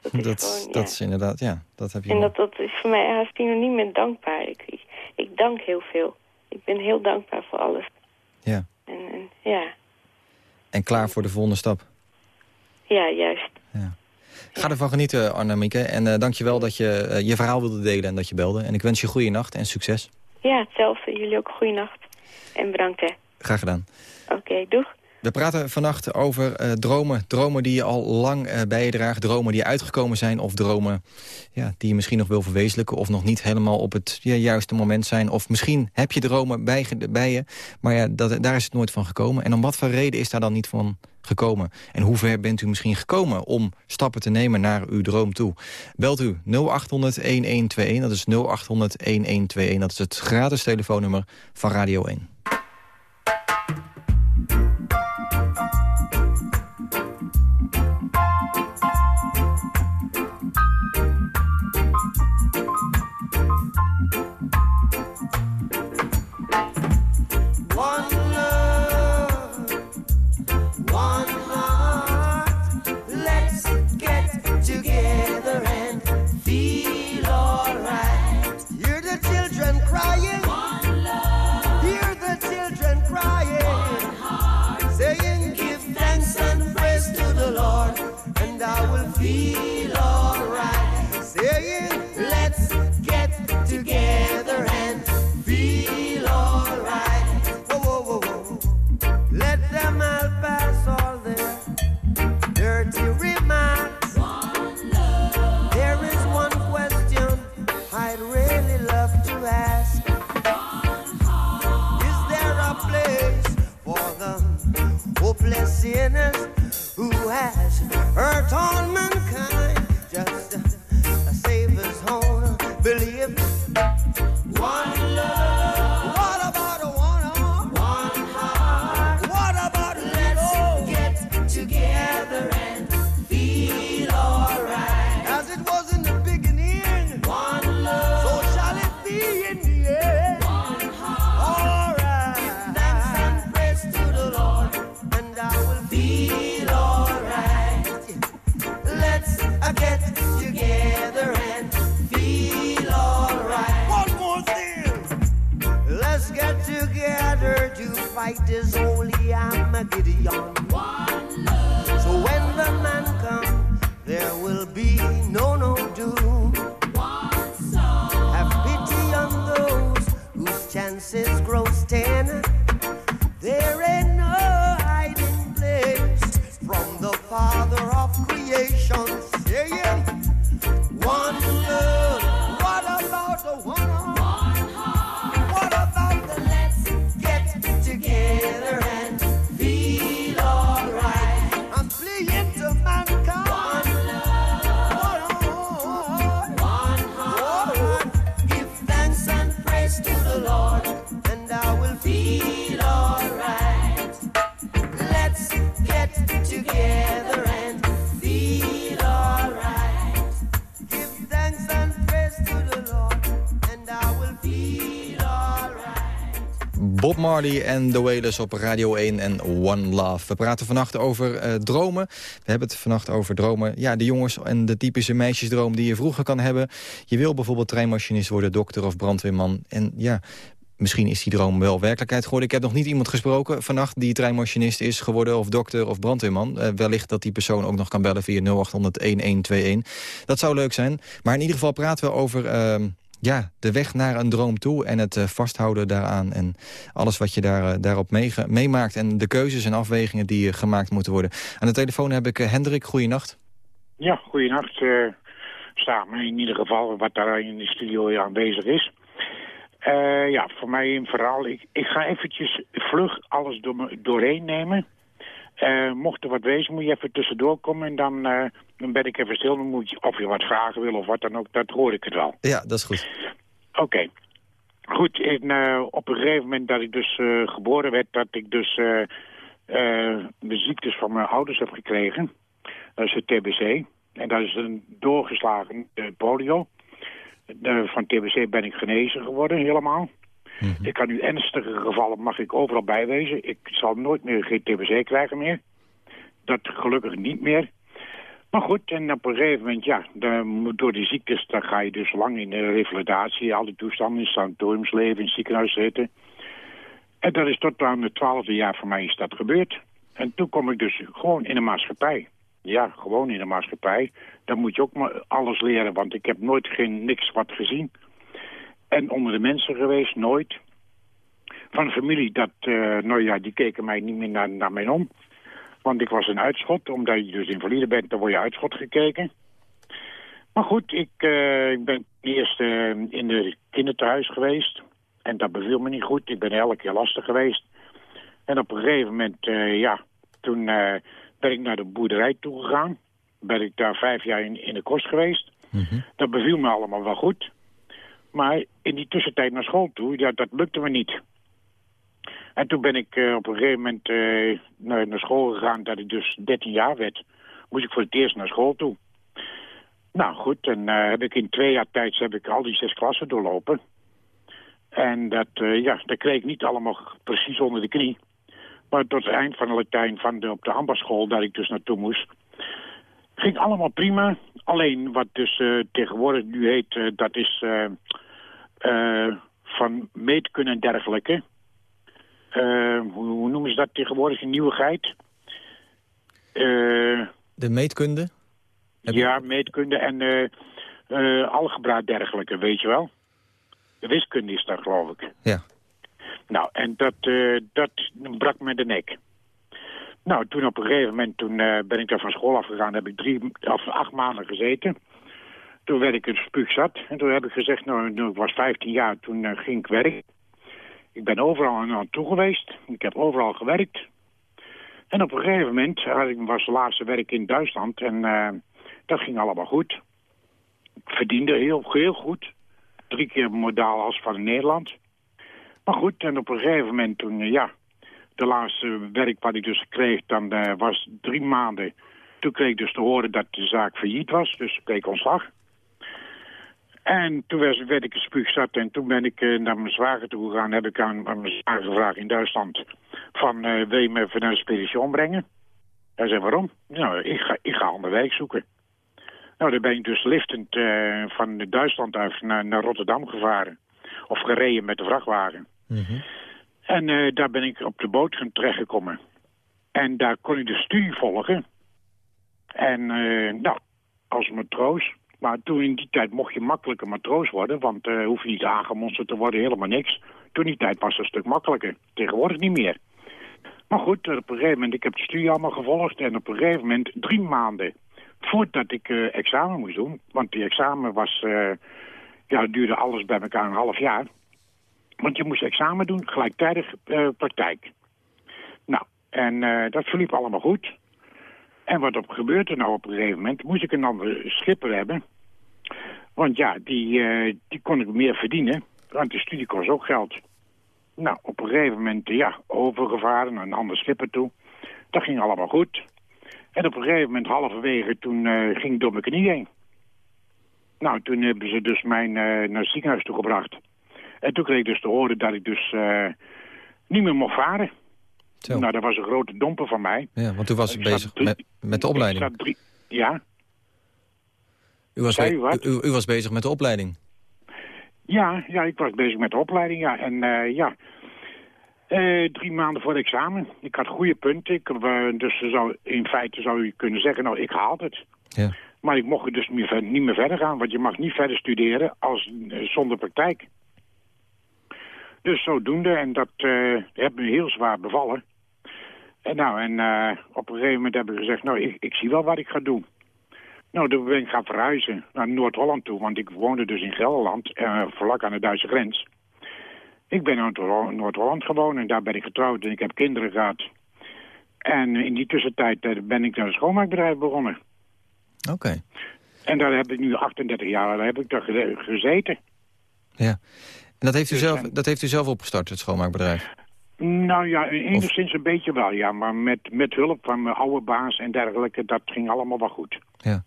Dat is Dat, gewoon, dat ja. is inderdaad, ja, dat heb je En dat, dat is voor mij haast synoniem met dankbaar. Ik, ik, ik dank heel veel. Ik ben heel dankbaar voor alles. Ja. En, en ja, En klaar voor de volgende stap. ja, juist. Ga ervan genieten, Annemieke. En eh dankjewel dat je eh, je verhaal wilde delen en dat je belde. En ik wens je goede nacht en succes. Ja, hetzelfde. Jullie ook goede nacht. En bedankt, hè. Graag gedaan. Oké, doeg. We praten vannacht over eh, dromen. Dromen die je al lang eh, bij je draagt. Dromen die uitgekomen zijn. Of dromen ja, die je misschien nog wil verwezenlijken. Of nog niet helemaal op het juiste moment zijn. Of misschien heb je dromen bij je. Maar ja, dat, daar is het nooit van gekomen. En om wat voor reden is daar dan niet van gekomen? En hoe ver bent u misschien gekomen om stappen te nemen naar uw droom toe? Belt u 0800-1121. Dat is 0800-1121. Dat is het gratis telefoonnummer van Radio 1. Ten. There ain't no hiding place from the Father of creation. Marley en The Wailers op Radio 1 en One Love. We praten vannacht over eh, dromen. We hebben het vannacht over dromen. Ja, de jongens en de typische meisjesdroom die je vroeger kan hebben. Je wil bijvoorbeeld treinmachinist worden, dokter of brandweerman. En ja, misschien is die droom wel werkelijkheid geworden. Ik heb nog niet iemand gesproken vannacht die treinmachinist is geworden... of dokter of brandweerman. Eh, wellicht dat die persoon ook nog kan bellen via 0800-1121. Dat zou leuk zijn. Maar in ieder geval praten we over... ehm, ja, de weg naar een droom toe en het eh, vasthouden daaraan... en alles wat je daar, eh, daarop meemaakt... en de keuzes en afwegingen die eh, gemaakt moeten worden. Aan de telefoon heb ik Hendrik. Goeienacht. Ja, goeienacht. eh samen in ieder geval wat daar in de studio aanwezig is. Ja, voor mij een verhaal. Ik, ik ga eventjes vlug alles door doorheen nemen. Eh, mocht er wat wezen, moet je even tussendoor komen en dan, eh, dan ben ik even stil. Dan moet je, of je wat vragen wil of wat dan ook, dat hoor ik het wel. Ja, dat is goed. Oké. Goed, en, eh, op een gegeven moment dat ik dus geboren werd, dat ik dus de ziektes van mijn ouders heb gekregen. Dat is het TBC. En dat is een doorgeslagen polio. Van TBC ben ik genezen geworden, helemaal. Ik kan nu ernstige gevallen, mag ik overal bijwezen. Ik zal nooit meer geen TBC krijgen meer. Dat gelukkig niet meer. Maar goed, en op een gegeven moment, ja, door die ziektes, dan ga je dus lang in de revalidatie, al die toestanden, in sanatoriumsleven, in het ziekenhuis zitten. En dat is tot aan het twaalfde jaar voor mij is dat gebeurd. En toen kom ik dus gewoon in de maatschappij. Ja, gewoon in de maatschappij. Dan moet je ook maar alles leren, want ik heb nooit geen niks wat gezien. En onder de mensen geweest, nooit. Van familie, dat, eh, nou ja, die keken mij niet meer naar, naar mij om. Want ik was een uitschot, omdat je dus invalide bent, dan word je uitschot gekeken. Maar goed, ik, eh, ik ben eerst eh, in de kinderthuis geweest. En dat beviel me niet goed. Ik ben elke keer lastig geweest. En op een gegeven moment, ja, toen ben ik naar de boerderij toegegaan. Ben ik daar vijf jaar in, in de kost geweest. Dat beviel me allemaal wel goed. Maar in die tussentijd naar school toe, ja, dat lukte me niet. En toen ben ik eh, op een gegeven moment eh, naar, school gegaan, dat ik dus 13 jaar werd. Moest ik voor het eerst naar school toe. Nou goed, en eh, heb ik in twee jaar tijd heb ik al die zes klassen doorlopen. En dat, ja, dat kreeg ik niet allemaal precies onder de knie. Maar tot het eind van de Latijn van de, op de ambachtschool, daar ik dus naartoe moest, ging allemaal prima. Alleen wat dus eh, tegenwoordig nu heet, eh, dat is eh, van meetkunde en dergelijke. Hoe, noemen ze dat tegenwoordig, een nieuwigheid? De meetkunde? Heb je- ja, meetkunde en algebra dergelijke, weet je wel. De wiskunde is dat, geloof ik. Ja. Nou, en dat, dat brak me de nek. Nou, toen op een gegeven moment toen, eh, ben ik daar van school afgegaan. heb ik drie of acht maanden gezeten. Toen werd ik een spuugzat. En toen heb ik gezegd, nou, toen ik was 15 jaar, toen eh, ging ik werken. Ik ben overal aan toe geweest. Ik heb overal gewerkt. En op een gegeven moment had ik, was het laatste werk in Duitsland. En eh, dat ging allemaal goed. Ik verdiende heel, heel goed. Drie keer modaal als van Nederland. Maar goed, en op een gegeven moment toen, ja, de laatste werk wat ik dus kreeg, dan eh, was drie maanden. Toen kreeg ik dus te horen dat de zaak failliet was, dus ik kreeg ontslag. En toen werd, ik een spuugzat en toen ben ik eh, naar mijn zwager toe gegaan. Heb ik aan, mijn zwager gevraagd in Duitsland van eh, wil je me even naar de spedition brengen? Hij zei waarom? Nou, ik ga, ik ga ander zoeken. Nou, dan ben ik dus liftend van Duitsland uit naar, naar Rotterdam gevaren. Of gereden met de vrachtwagen. En En eh, daar ben ik op de boot terechtgekomen. En daar kon ik de studie volgen. En eh, nou, als matroos. Maar toen in die tijd mocht je makkelijker matroos worden. Want eh hoef je niet aangemonsterd te worden, helemaal niks. Toen die tijd was het een stuk makkelijker. Tegenwoordig niet meer. Maar goed, op een gegeven moment, ik heb de studie allemaal gevolgd. En op een gegeven moment, drie maanden voordat ik examen moest doen. Want die examen was, ja, duurde alles bij elkaar een half jaar. Want je moest examen doen, gelijktijdig eh, praktijk. Nou, en eh, dat verliep allemaal goed. En wat op gebeurt er nou op een gegeven moment? Moest ik een andere schipper hebben. Want ja, die, eh, die kon ik meer verdienen. Want de studie kost ook geld. Nou, op een gegeven moment, ja, overgevaren naar een ander schipper toe. Dat ging allemaal goed. En op een gegeven moment, halverwege, toen ging ik door mijn knie heen. Nou, toen hebben ze dus mij naar het ziekenhuis toe gebracht. En toen kreeg ik dus te horen dat ik dus eh, niet meer mocht varen. Zo. Nou, dat was een grote domper van mij. Ja, want u was Ik bezig drie- met, met de opleiding. drie, ja, U was, u u, u was bezig met de opleiding. ja, ja, ik was bezig met de opleiding, ja. En eh, ja, Eh, drie maanden voor het examen. Ik had goede punten. Ik, eh, dus ze zou, in feite zou je kunnen zeggen, nou, ik haal het. Ja. Maar ik mocht dus niet meer, niet meer verder gaan, want je mag niet verder studeren als, zonder praktijk. Dus zodoende, en dat eh heeft me heel zwaar bevallen. En nou, en eh, op een gegeven moment heb ik gezegd, nou, ik, ik zie wel wat ik ga doen. Nou, toen ben ik gaan verhuizen naar Noord-Holland toe, want ik woonde dus in Gelderland, eh, vlak aan de Duitse grens. Ik ben in Noord- Noord-Holland gewoond en daar ben ik getrouwd en ik heb kinderen gehad. En in die tussentijd ben ik naar een schoonmaakbedrijf begonnen. Oké. En daar heb ik nu 38 jaar daar heb ik daar ge- gezeten. Ja. En dat heeft, u Dus, zelf, dat heeft u zelf opgestart, het schoonmaakbedrijf? Nou ja, enigszins een beetje wel, ja. Maar met, met hulp van mijn oude baas en dergelijke, dat ging allemaal wel goed. Ja.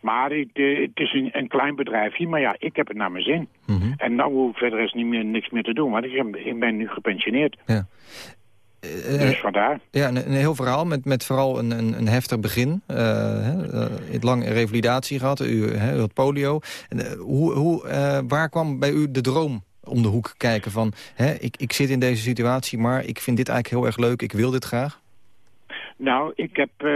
Maar het, eh, het is een, een klein bedrijfje, maar ja, ik heb het naar mijn zin. Mhm. En nou hoef ik verder is niet meer, niks meer te doen, want ik, ik ben nu gepensioneerd. Eh, Dus vandaar. Ja, een, een heel verhaal met, met vooral een, een, een heftig begin. Eh eh, het lang revalidatie gehad, u, hè, had polio. En, eh, hoe, hoe, eh, waar kwam bij u de droom om de hoek kijken van... Hè, ik, ik zit in deze situatie, maar ik vind dit eigenlijk heel erg leuk, ik wil dit graag? Nou, ik heb, eh,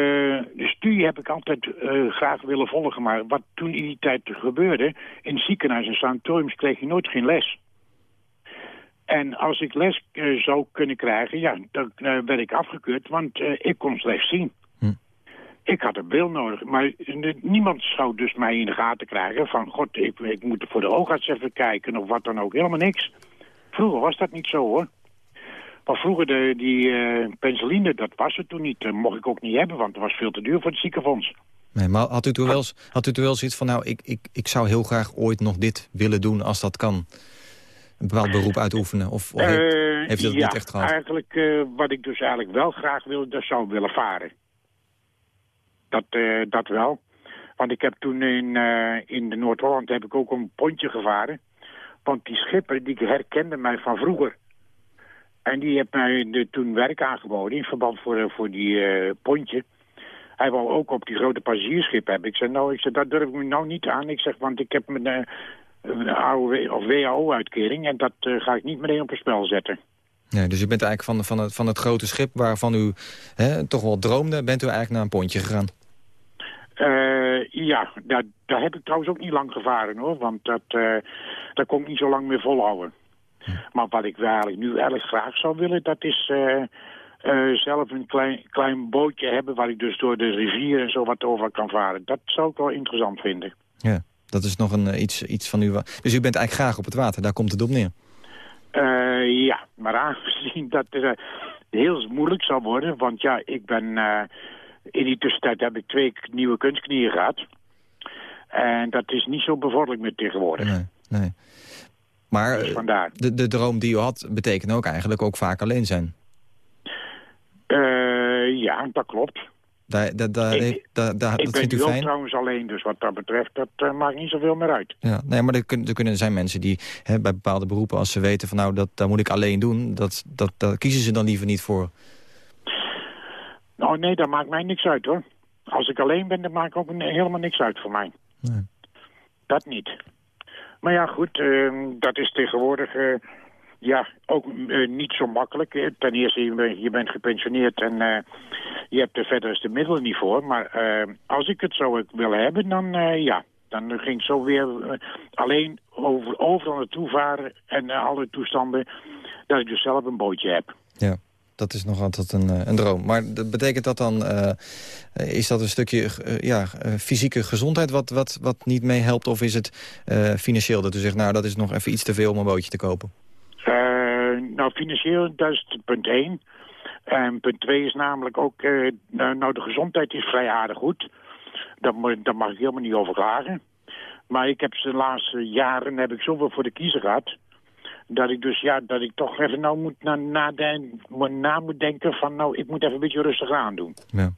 de studie heb ik altijd eh, graag willen volgen. Maar wat toen in die tijd gebeurde, in het ziekenhuis en sanatoriums kreeg je nooit geen les. En als ik les eh, zou kunnen krijgen, ja, dan werd ik afgekeurd, want ik kon slecht zien. Ik had een beeld nodig, maar niemand zou dus mij in de gaten krijgen van... god, ik, ik moet voor de oogarts even kijken of wat dan ook, helemaal niks. Vroeger was dat niet zo, hoor. Maar vroeger, de, die eh penicilline, dat was het toen niet. Dat mocht ik ook niet hebben, want het was veel te duur voor het ziekenfonds. Nee, maar had u toen wel, had u toen wel zoiets van... nou, ik, ik, ik zou heel graag ooit nog dit willen doen als dat kan? Een bepaald beroep uitoefenen? Of, of heeft, Eh, heeft u dat ja, niet echt gehad? eigenlijk eh, wat ik dus eigenlijk wel graag wil, dat zou ik willen varen. Dat, eh, dat wel. Want ik heb toen in, eh, in de Noord-Holland heb ik ook een pontje gevaren. Want die schipper die herkende mij van vroeger. En die heeft mij de, toen werk aangeboden in verband voor, eh, voor die pontje. Hij wou ook op die grote passagiersschip hebben. Ik zei, nou, ik zei, dat durf ik me nou niet aan. Ik zeg, want ik heb mijn, oude of WHO-uitkering en dat ga ik niet meteen op het spel zetten. Nee, dus u bent eigenlijk van, van, het, van het grote schip waarvan u hè, toch wel droomde... bent u eigenlijk naar een pontje gegaan? Eh, ja, daar, daar heb ik trouwens ook niet lang gevaren hoor, want dat, eh dat kon ik niet zo lang meer volhouden. Maar wat ik eigenlijk nu erg graag zou willen, dat is eh, zelf een klein, klein bootje hebben waar ik dus door de rivier en zo wat over kan varen. Dat zou ik wel interessant vinden. Ja, dat is nog een, iets, iets van u. Dus u bent eigenlijk graag op het water, daar komt het op neer. Eh, ja, maar aangezien dat het eh, heel moeilijk zal worden, want ja, ik ben... eh, in die tussentijd heb ik twee nieuwe kunstknieën gehad. En dat is niet zo bevorderlijk meer tegenwoordig. Nee, nee. Maar Dus de, de droom die u had betekent ook eigenlijk ook vaak alleen zijn. Ja, dat klopt. Daar, daar, daar, Ik- heeft- daar, daar, ik dat ben u fijn? trouwens alleen, dus wat dat betreft, dat eh, maakt niet zoveel meer uit. Ja, nee, maar er kunnen, er kunnen zijn mensen die hè, bij bepaalde beroepen... als ze weten van nou, dat, dat moet ik alleen doen... Dat, dat, daar kiezen ze dan liever niet voor. Nou nee, dat maakt mij niks uit hoor. Als ik alleen ben, dan maakt ook helemaal niks uit voor mij. Nee. Dat niet. Maar ja, goed, eh, dat is tegenwoordig... eh, ja, ook eh, niet zo makkelijk. Ten eerste, je, bent- gepensioneerd en eh, je hebt er verder de middelen niet voor. Maar eh, als ik het zou willen hebben, dan ja. Dan ging ik zo weer alleen over, overal naartoe varen en alle toestanden dat ik dus zelf een bootje heb. Ja, dat is nog altijd een, een droom. Maar betekent dat dan, is dat een stukje ja, fysieke gezondheid wat, wat, wat niet meehelpt? Of is het financieel dat u zegt, nou dat is nog even iets te veel om een bootje te kopen? Nou, financieel, dat is punt één. En punt twee is namelijk ook, eh, nou, nou, de gezondheid is vrij aardig goed. Daar, daar mag ik helemaal niet over klagen. Maar ik heb de laatste jaren heb ik zoveel voor de kiezer gehad. Dat ik dus, ja, dat ik toch even nou moet na, naden- moet- na moet denken van, nou, ik moet even een beetje rustig aan doen. Ja.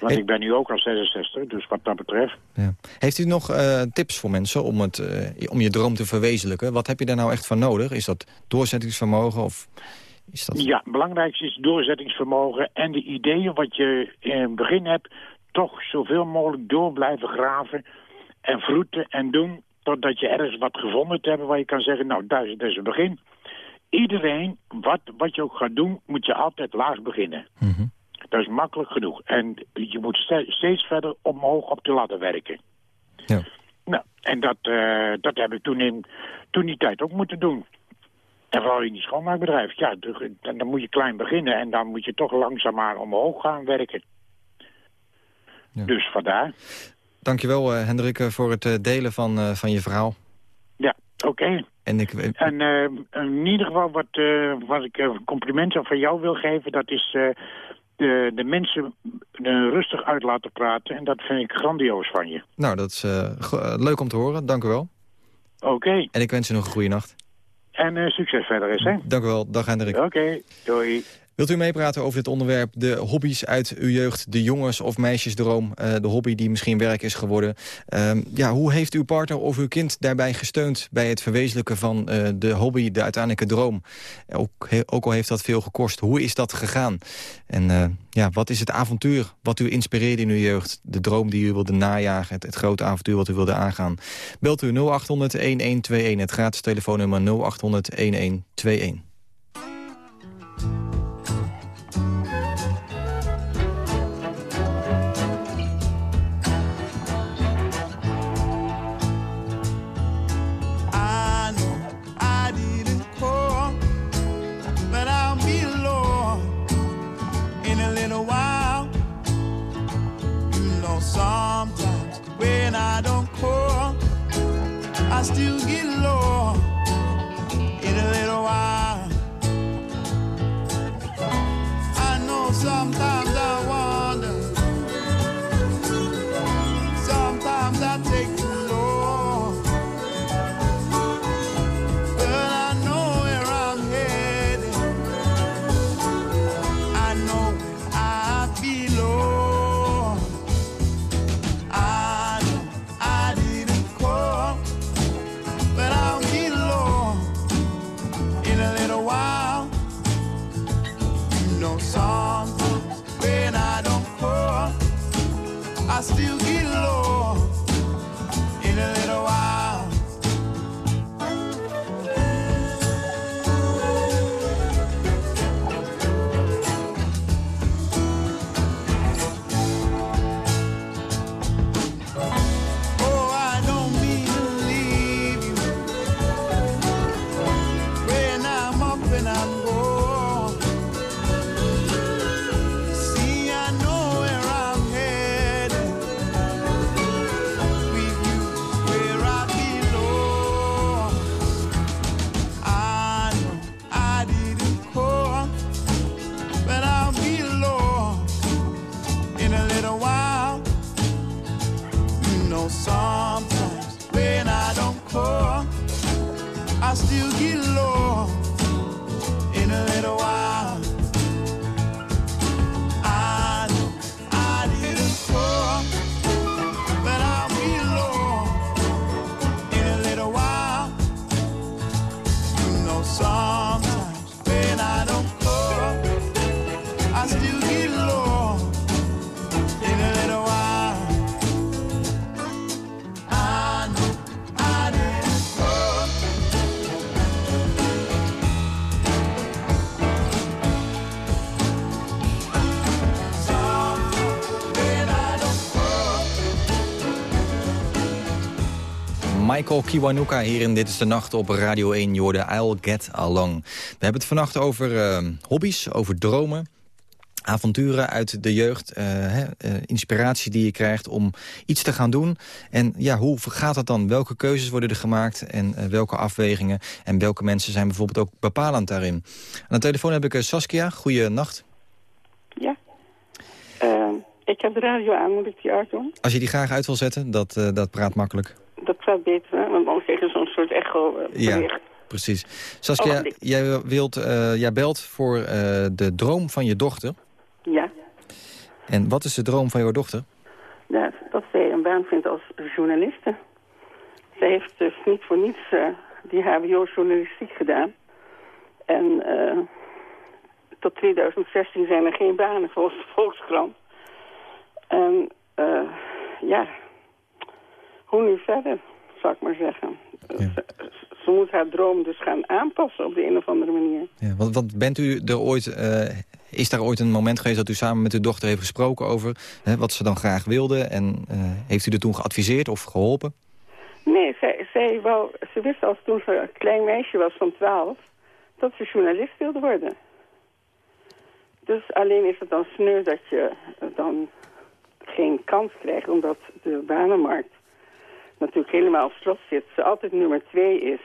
Want ik ben nu ook al 66, dus wat dat betreft. Ja. Heeft u nog eh, tips voor mensen om, het, eh, om je droom te verwezenlijken? Wat heb je daar nou echt van nodig? Is dat doorzettingsvermogen of is dat... Ja, het belangrijkste is doorzettingsvermogen en de ideeën wat je in het begin hebt, toch zoveel mogelijk door blijven graven en vroeten en doen totdat je ergens wat gevonden hebt waar je kan zeggen, nou, daar is, het begin. Iedereen, wat, wat je ook gaat doen, moet je altijd laag beginnen. Mhm. Dat is makkelijk genoeg. En je moet ste- steeds verder omhoog op de ladder werken. Ja. Nou, en dat, eh, dat heb ik toen in toen die tijd ook moeten doen. En vooral in die schoonmaakbedrijf. Ja, dan, dan moet je klein beginnen en dan moet je toch langzaamaan omhoog gaan werken. Ja. Dus vandaar. Dankjewel eh Hendrik eh, voor het delen van, van je verhaal. Ja, oké. En ik, En in ieder geval wat, wat ik complimenten van jou wil geven... dat is de, de mensen rustig uit laten praten. En dat vind ik grandioos van je. nou, dat is eh, eh, leuk om te horen. Dank u wel. Oké. En ik wens u nog een goede nacht. En eh, succes verder eens, hè? Dank u wel. Dag Hendrik. Oké, doei. Wilt u meepraten over dit onderwerp? De hobby's uit uw jeugd, de jongens- of meisjesdroom. eh, de hobby die misschien werk is geworden. Ehm, ja, hoe heeft uw partner of uw kind daarbij gesteund... bij het verwezenlijken van eh, de hobby, de uiteindelijke droom? Ook, ook al heeft dat veel gekost. Hoe is dat gegaan? En eh, ja, wat is het avontuur wat u inspireerde in uw jeugd? De droom die u wilde najagen, het, het grote avontuur wat u wilde aangaan. Belt u 0800-1121, het gratis telefoonnummer 0800-1121. I still get Michael Kiwanuka hier in Dit is de Nacht op Radio 1. Jorde, I'll Get Along. We hebben het vannacht over eh, hobby's, over dromen. Avonturen uit de jeugd, eh, eh, inspiratie die je krijgt om iets te gaan doen. En ja, hoe gaat dat dan? Welke keuzes worden er gemaakt en welke afwegingen? En welke mensen zijn bijvoorbeeld ook bepalend daarin? Aan de telefoon heb ik Saskia. Goeienacht. Ja. Ik heb de radio aan, moet ik die uitdoen? Als je die graag uit wil zetten, dat, dat praat makkelijk. Dat gaat beter, hè? want anders krijg je zo'n soort echo eh, Ja. Precies. Saskia, Ogenblik. jij, wilt, eh, jij belt voor eh, de droom van je dochter. Ja. En wat is de droom van jouw dochter? ja, dat zij een baan vindt als journaliste. Zij heeft dus niet voor niets die hbo-journalistiek gedaan. En tot 2016 zijn er geen banen volgens de Volkskrant. En eh, ja, hoe nu verder, zou ik maar zeggen. Ze, ze moet haar droom dus gaan aanpassen op de een of andere manier. Ja, want, want bent u er ooit, eh, is daar ooit een moment geweest dat u samen met uw dochter heeft gesproken over hè, wat ze dan graag wilde? En eh, heeft u er toen geadviseerd of geholpen? Nee, zij, zij wou, ze wist als toen ze een klein meisje was van 12... dat ze journalist wilde worden. Dus alleen is het dan sneu dat je dan geen kans krijgt... omdat de banenmarkt natuurlijk helemaal op slot zit. Ze altijd nummer twee is.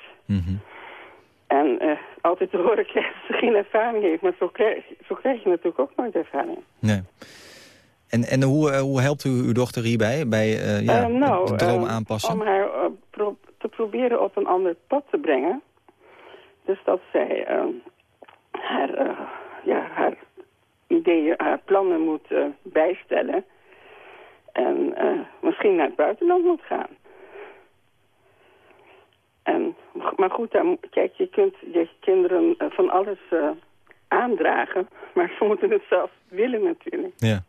En eh, altijd te horen krijgt dat ze geen ervaring heeft. Maar zo krijg, zo krijg je natuurlijk ook nooit ervaring. Nee. En, en hoe, eh, hoe helpt u uw dochter hierbij? Bij eh, ja, nou, de droom eh, aanpassen? Om haar pro- te proberen op een ander pad te brengen. Dus dat zij haar, ja, haar ideeën, haar plannen moet bijstellen. En misschien naar het buitenland moet gaan. En, maar goed, dan, kijk, je kunt je kinderen eh, van alles eh, aandragen. Maar ze moeten het zelf willen natuurlijk. Ja.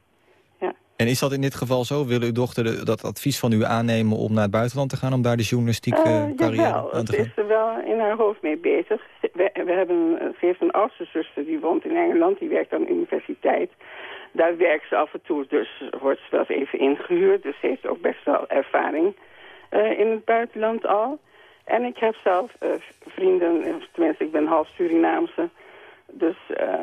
Ja. En is dat in dit geval zo? Wil uw dochter dat advies van u aannemen om naar het buitenland te gaan... om daar de journalistieke Eh, carrière jawel, aan te gaan? is er wel in haar hoofd mee bezig. Ze, we, we hebben, ze heeft een oudste zuster die woont in Engeland. Die werkt aan de universiteit. Daar werkt ze af en toe, dus wordt ze wel even ingehuurd. Dus ze heeft ook best wel ervaring in het buitenland al. En ik heb zelf eh, vrienden, tenminste ik ben half Surinaamse. Dus eh,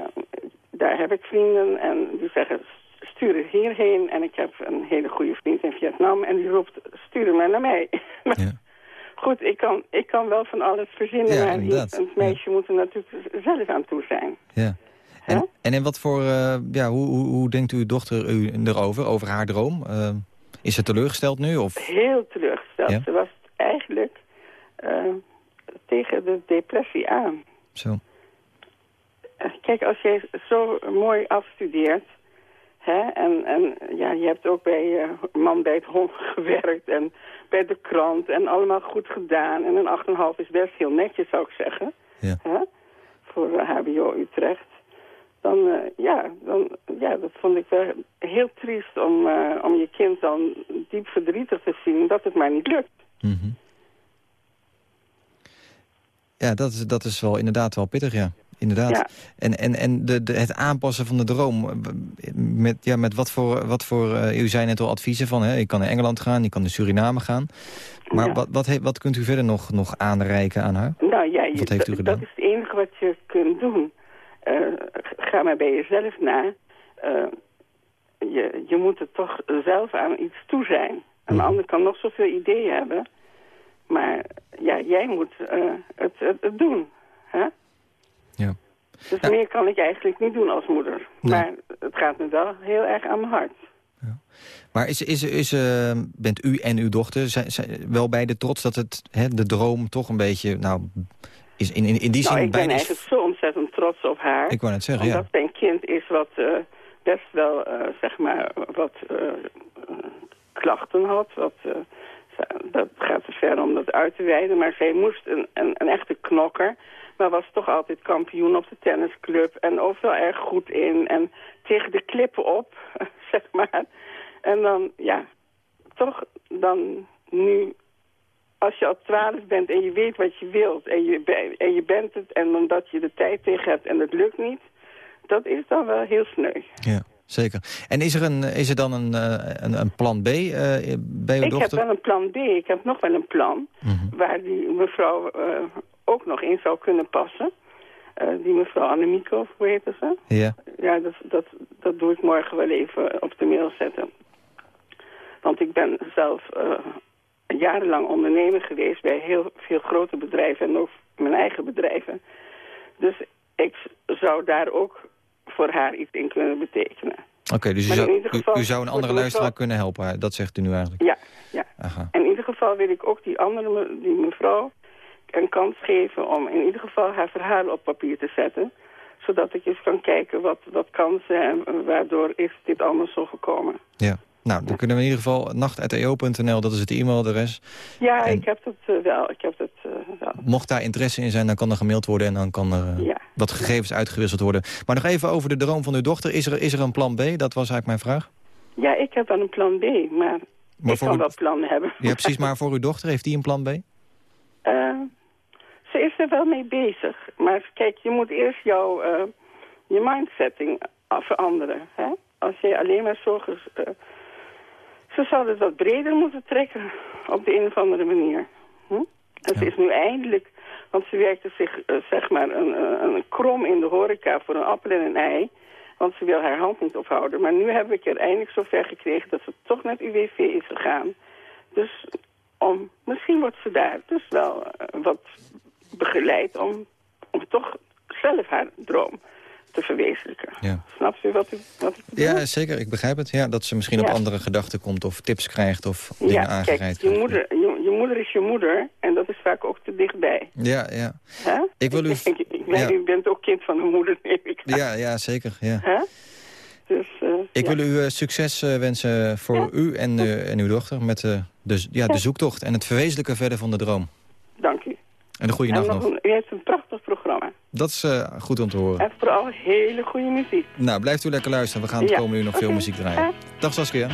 daar heb ik vrienden en die zeggen stuur het hierheen. En ik heb een hele goede vriend in Vietnam en die roept stuur hem maar naar mij. Goed, ik kan, ik kan wel van alles verzinnen, Ja, maar een meisje moet er natuurlijk zelf aan toe zijn. Ja. En, en in wat voor, eh, ja, hoe, hoe, hoe denkt uw dochter u erover, over haar droom? Is ze teleurgesteld nu? Of? Heel teleurgesteld. Ja? Ze was eigenlijk eh, tegen de depressie aan. Zo. Eh, Kijk, als jij zo mooi afstudeert... Hè, en, en ja, je hebt ook bij eh, Man bij het Hond gewerkt... en bij de krant en allemaal goed gedaan. En een 8,5 is best heel netjes, zou ik zeggen. Ja. Hè, voor HBO Utrecht. Dan, ja, dan, ja, dat vond ik wel heel triest om, om je kind dan diep verdrietig te zien... dat het maar niet lukt. Mhm. Ja, dat is, dat is wel inderdaad wel pittig, ja. Inderdaad. Ja. En, en, en de, de, het aanpassen van de droom, eh, met, ja, met wat voor, wat voor eh, u zei net al adviezen van, hè, ik kan naar Engeland gaan, ik kan naar Suriname gaan. Maar Ja. wat, wat, he- wat kunt u verder nog, nog aanreiken aan haar? Nou ja, je- heeft u dat- gedaan? dat is het enige wat je kunt doen. Eh, ga maar bij jezelf na. Je, je moet er toch zelf aan iets toe zijn. Een Mhm. ander kan nog zoveel ideeën hebben. Maar ja, jij moet eh, het, het, het doen. Hè? Ja. Dus meer kan ik eigenlijk niet doen als moeder. Maar het gaat me wel heel erg aan mijn hart. Maar is, is, is, eh, bent u en uw dochter zijn, zijn wel beide trots dat het, hè, de droom toch een beetje, nou, is in, in, in die nou, zin ik ben is- eigenlijk zo ontzettend trots op haar. Ik wou net zeggen, ja. Omdat mijn kind is wat uh, best wel, zeg maar, wat klachten had. Wat, dat gaat te ver om dat uit te wijden. Maar zij moest een, een, een echte knokker. Maar was toch altijd kampioen op de tennisclub. En overal erg goed in. En tegen de klippen op, zeg maar. En dan, ja, toch dan nu als je al twaalf bent en je weet wat je wilt en je, en je bent het... en omdat je de tijd tegen hebt en het lukt niet... dat is dan wel heel sneu. Ja, zeker. En is er, een, is er dan een, een, een plan B uh, bij uw ik dochter? Ik heb wel een plan B. Ik heb nog wel een plan. Mm -hmm. waar die mevrouw eh, ook nog in zou kunnen passen. Eh, die mevrouw Annemieke, of hoe heet ze? Ja. Ja, dat, dat, dat doe ik morgen wel even op de mail zetten. Want ik ben zelf eh, jarenlang ondernemer geweest bij heel veel grote bedrijven en ook mijn eigen bedrijven. Dus ik zou daar ook voor haar iets in kunnen betekenen. Oké, dus u zou, ieder u, geval u zou een andere de luisteraar kunnen helpen. Dat zegt u nu eigenlijk. Ja, ja. Aha. In ieder geval wil ik ook die andere, die mevrouw een kans geven om in ieder geval haar verhaal op papier te zetten. Zodat ik eens kan kijken wat, wat kan ze en waardoor is dit allemaal zo gekomen. Ja. Nou, dan kunnen we in ieder geval nacht.eo.nl, dat is het e-mailadres. Ja, En- ik heb het eh, wel. Ik heb het eh, wel. Mocht daar interesse in zijn, dan kan er gemaild worden... en dan kan er eh, Ja. wat gegevens uitgewisseld worden. Maar nog even over de droom van uw dochter. Is er, is er een plan B? Dat was eigenlijk mijn vraag. Ja, ik heb wel een plan B, maar, Maar ik kan wel plannen hebben. Ja, precies. Maar voor uw dochter, heeft die een plan B? Ze is er wel mee bezig. Maar kijk, je moet eerst jouw je mindsetting veranderen. Hè? Als je alleen maar zorgt... eh, ze zou het wat breder moeten trekken op de een of andere manier. Hm? En ze is nu eindelijk... Want ze werkte zich, eh, zeg maar, een, een, een krom in de horeca voor een appel en een ei. Want ze wil haar hand niet ophouden. Maar nu heb ik er eindelijk zover gekregen dat ze toch naar het UWV is gegaan. Dus om, misschien wordt ze daar dus wel eh, wat begeleid om, om toch zelf haar droom te verwezenlijken. Ja. Snapt u wat, u, wat ik bedoel? Ja, zeker. Ik begrijp het. Ja, dat ze misschien op andere gedachten komt... of tips krijgt of dingen Ja, aangereikt kijk, je krijgt. moeder, je, je moeder is je moeder en dat is vaak ook te dichtbij. Ja, ja. Ik wil u- Ik, ik, ik- ja. U bent ook kind van de moeder, neem ik aan. Ja, ja zeker. Ja. Dus, eh, Ik wil u eh, succes eh, wensen voor u en, en uw dochter... met de, ja, de zoektocht en het verwezenlijken verder van de droom. Dank u. En een goede En nacht nog u heeft een prachtig programma. Dat is eh, goed om te horen. En vooral hele goede muziek. Nou, blijft u lekker luisteren. We gaan Ja. komende uur nog veel muziek draaien. Dag Saskia.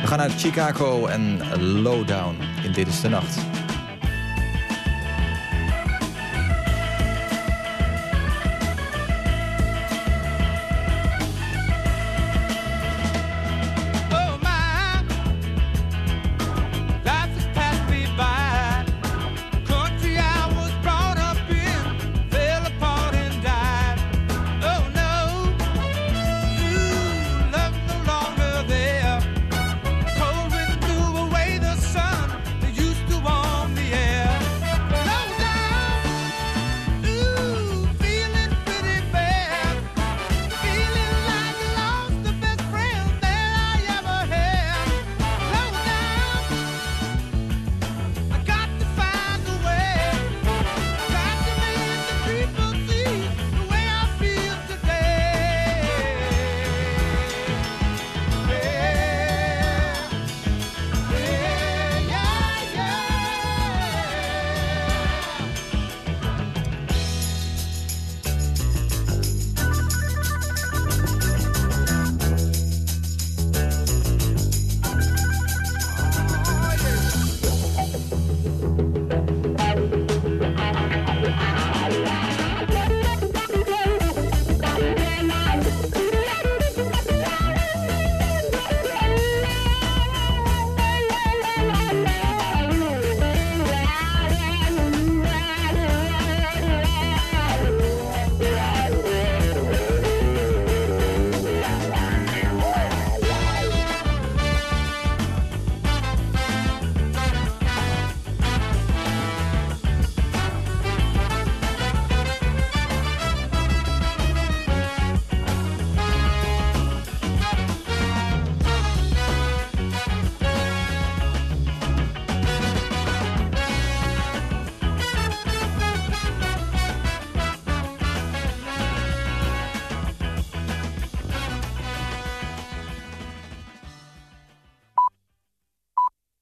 We gaan naar Chicago en Lowdown in Dit is de Nacht.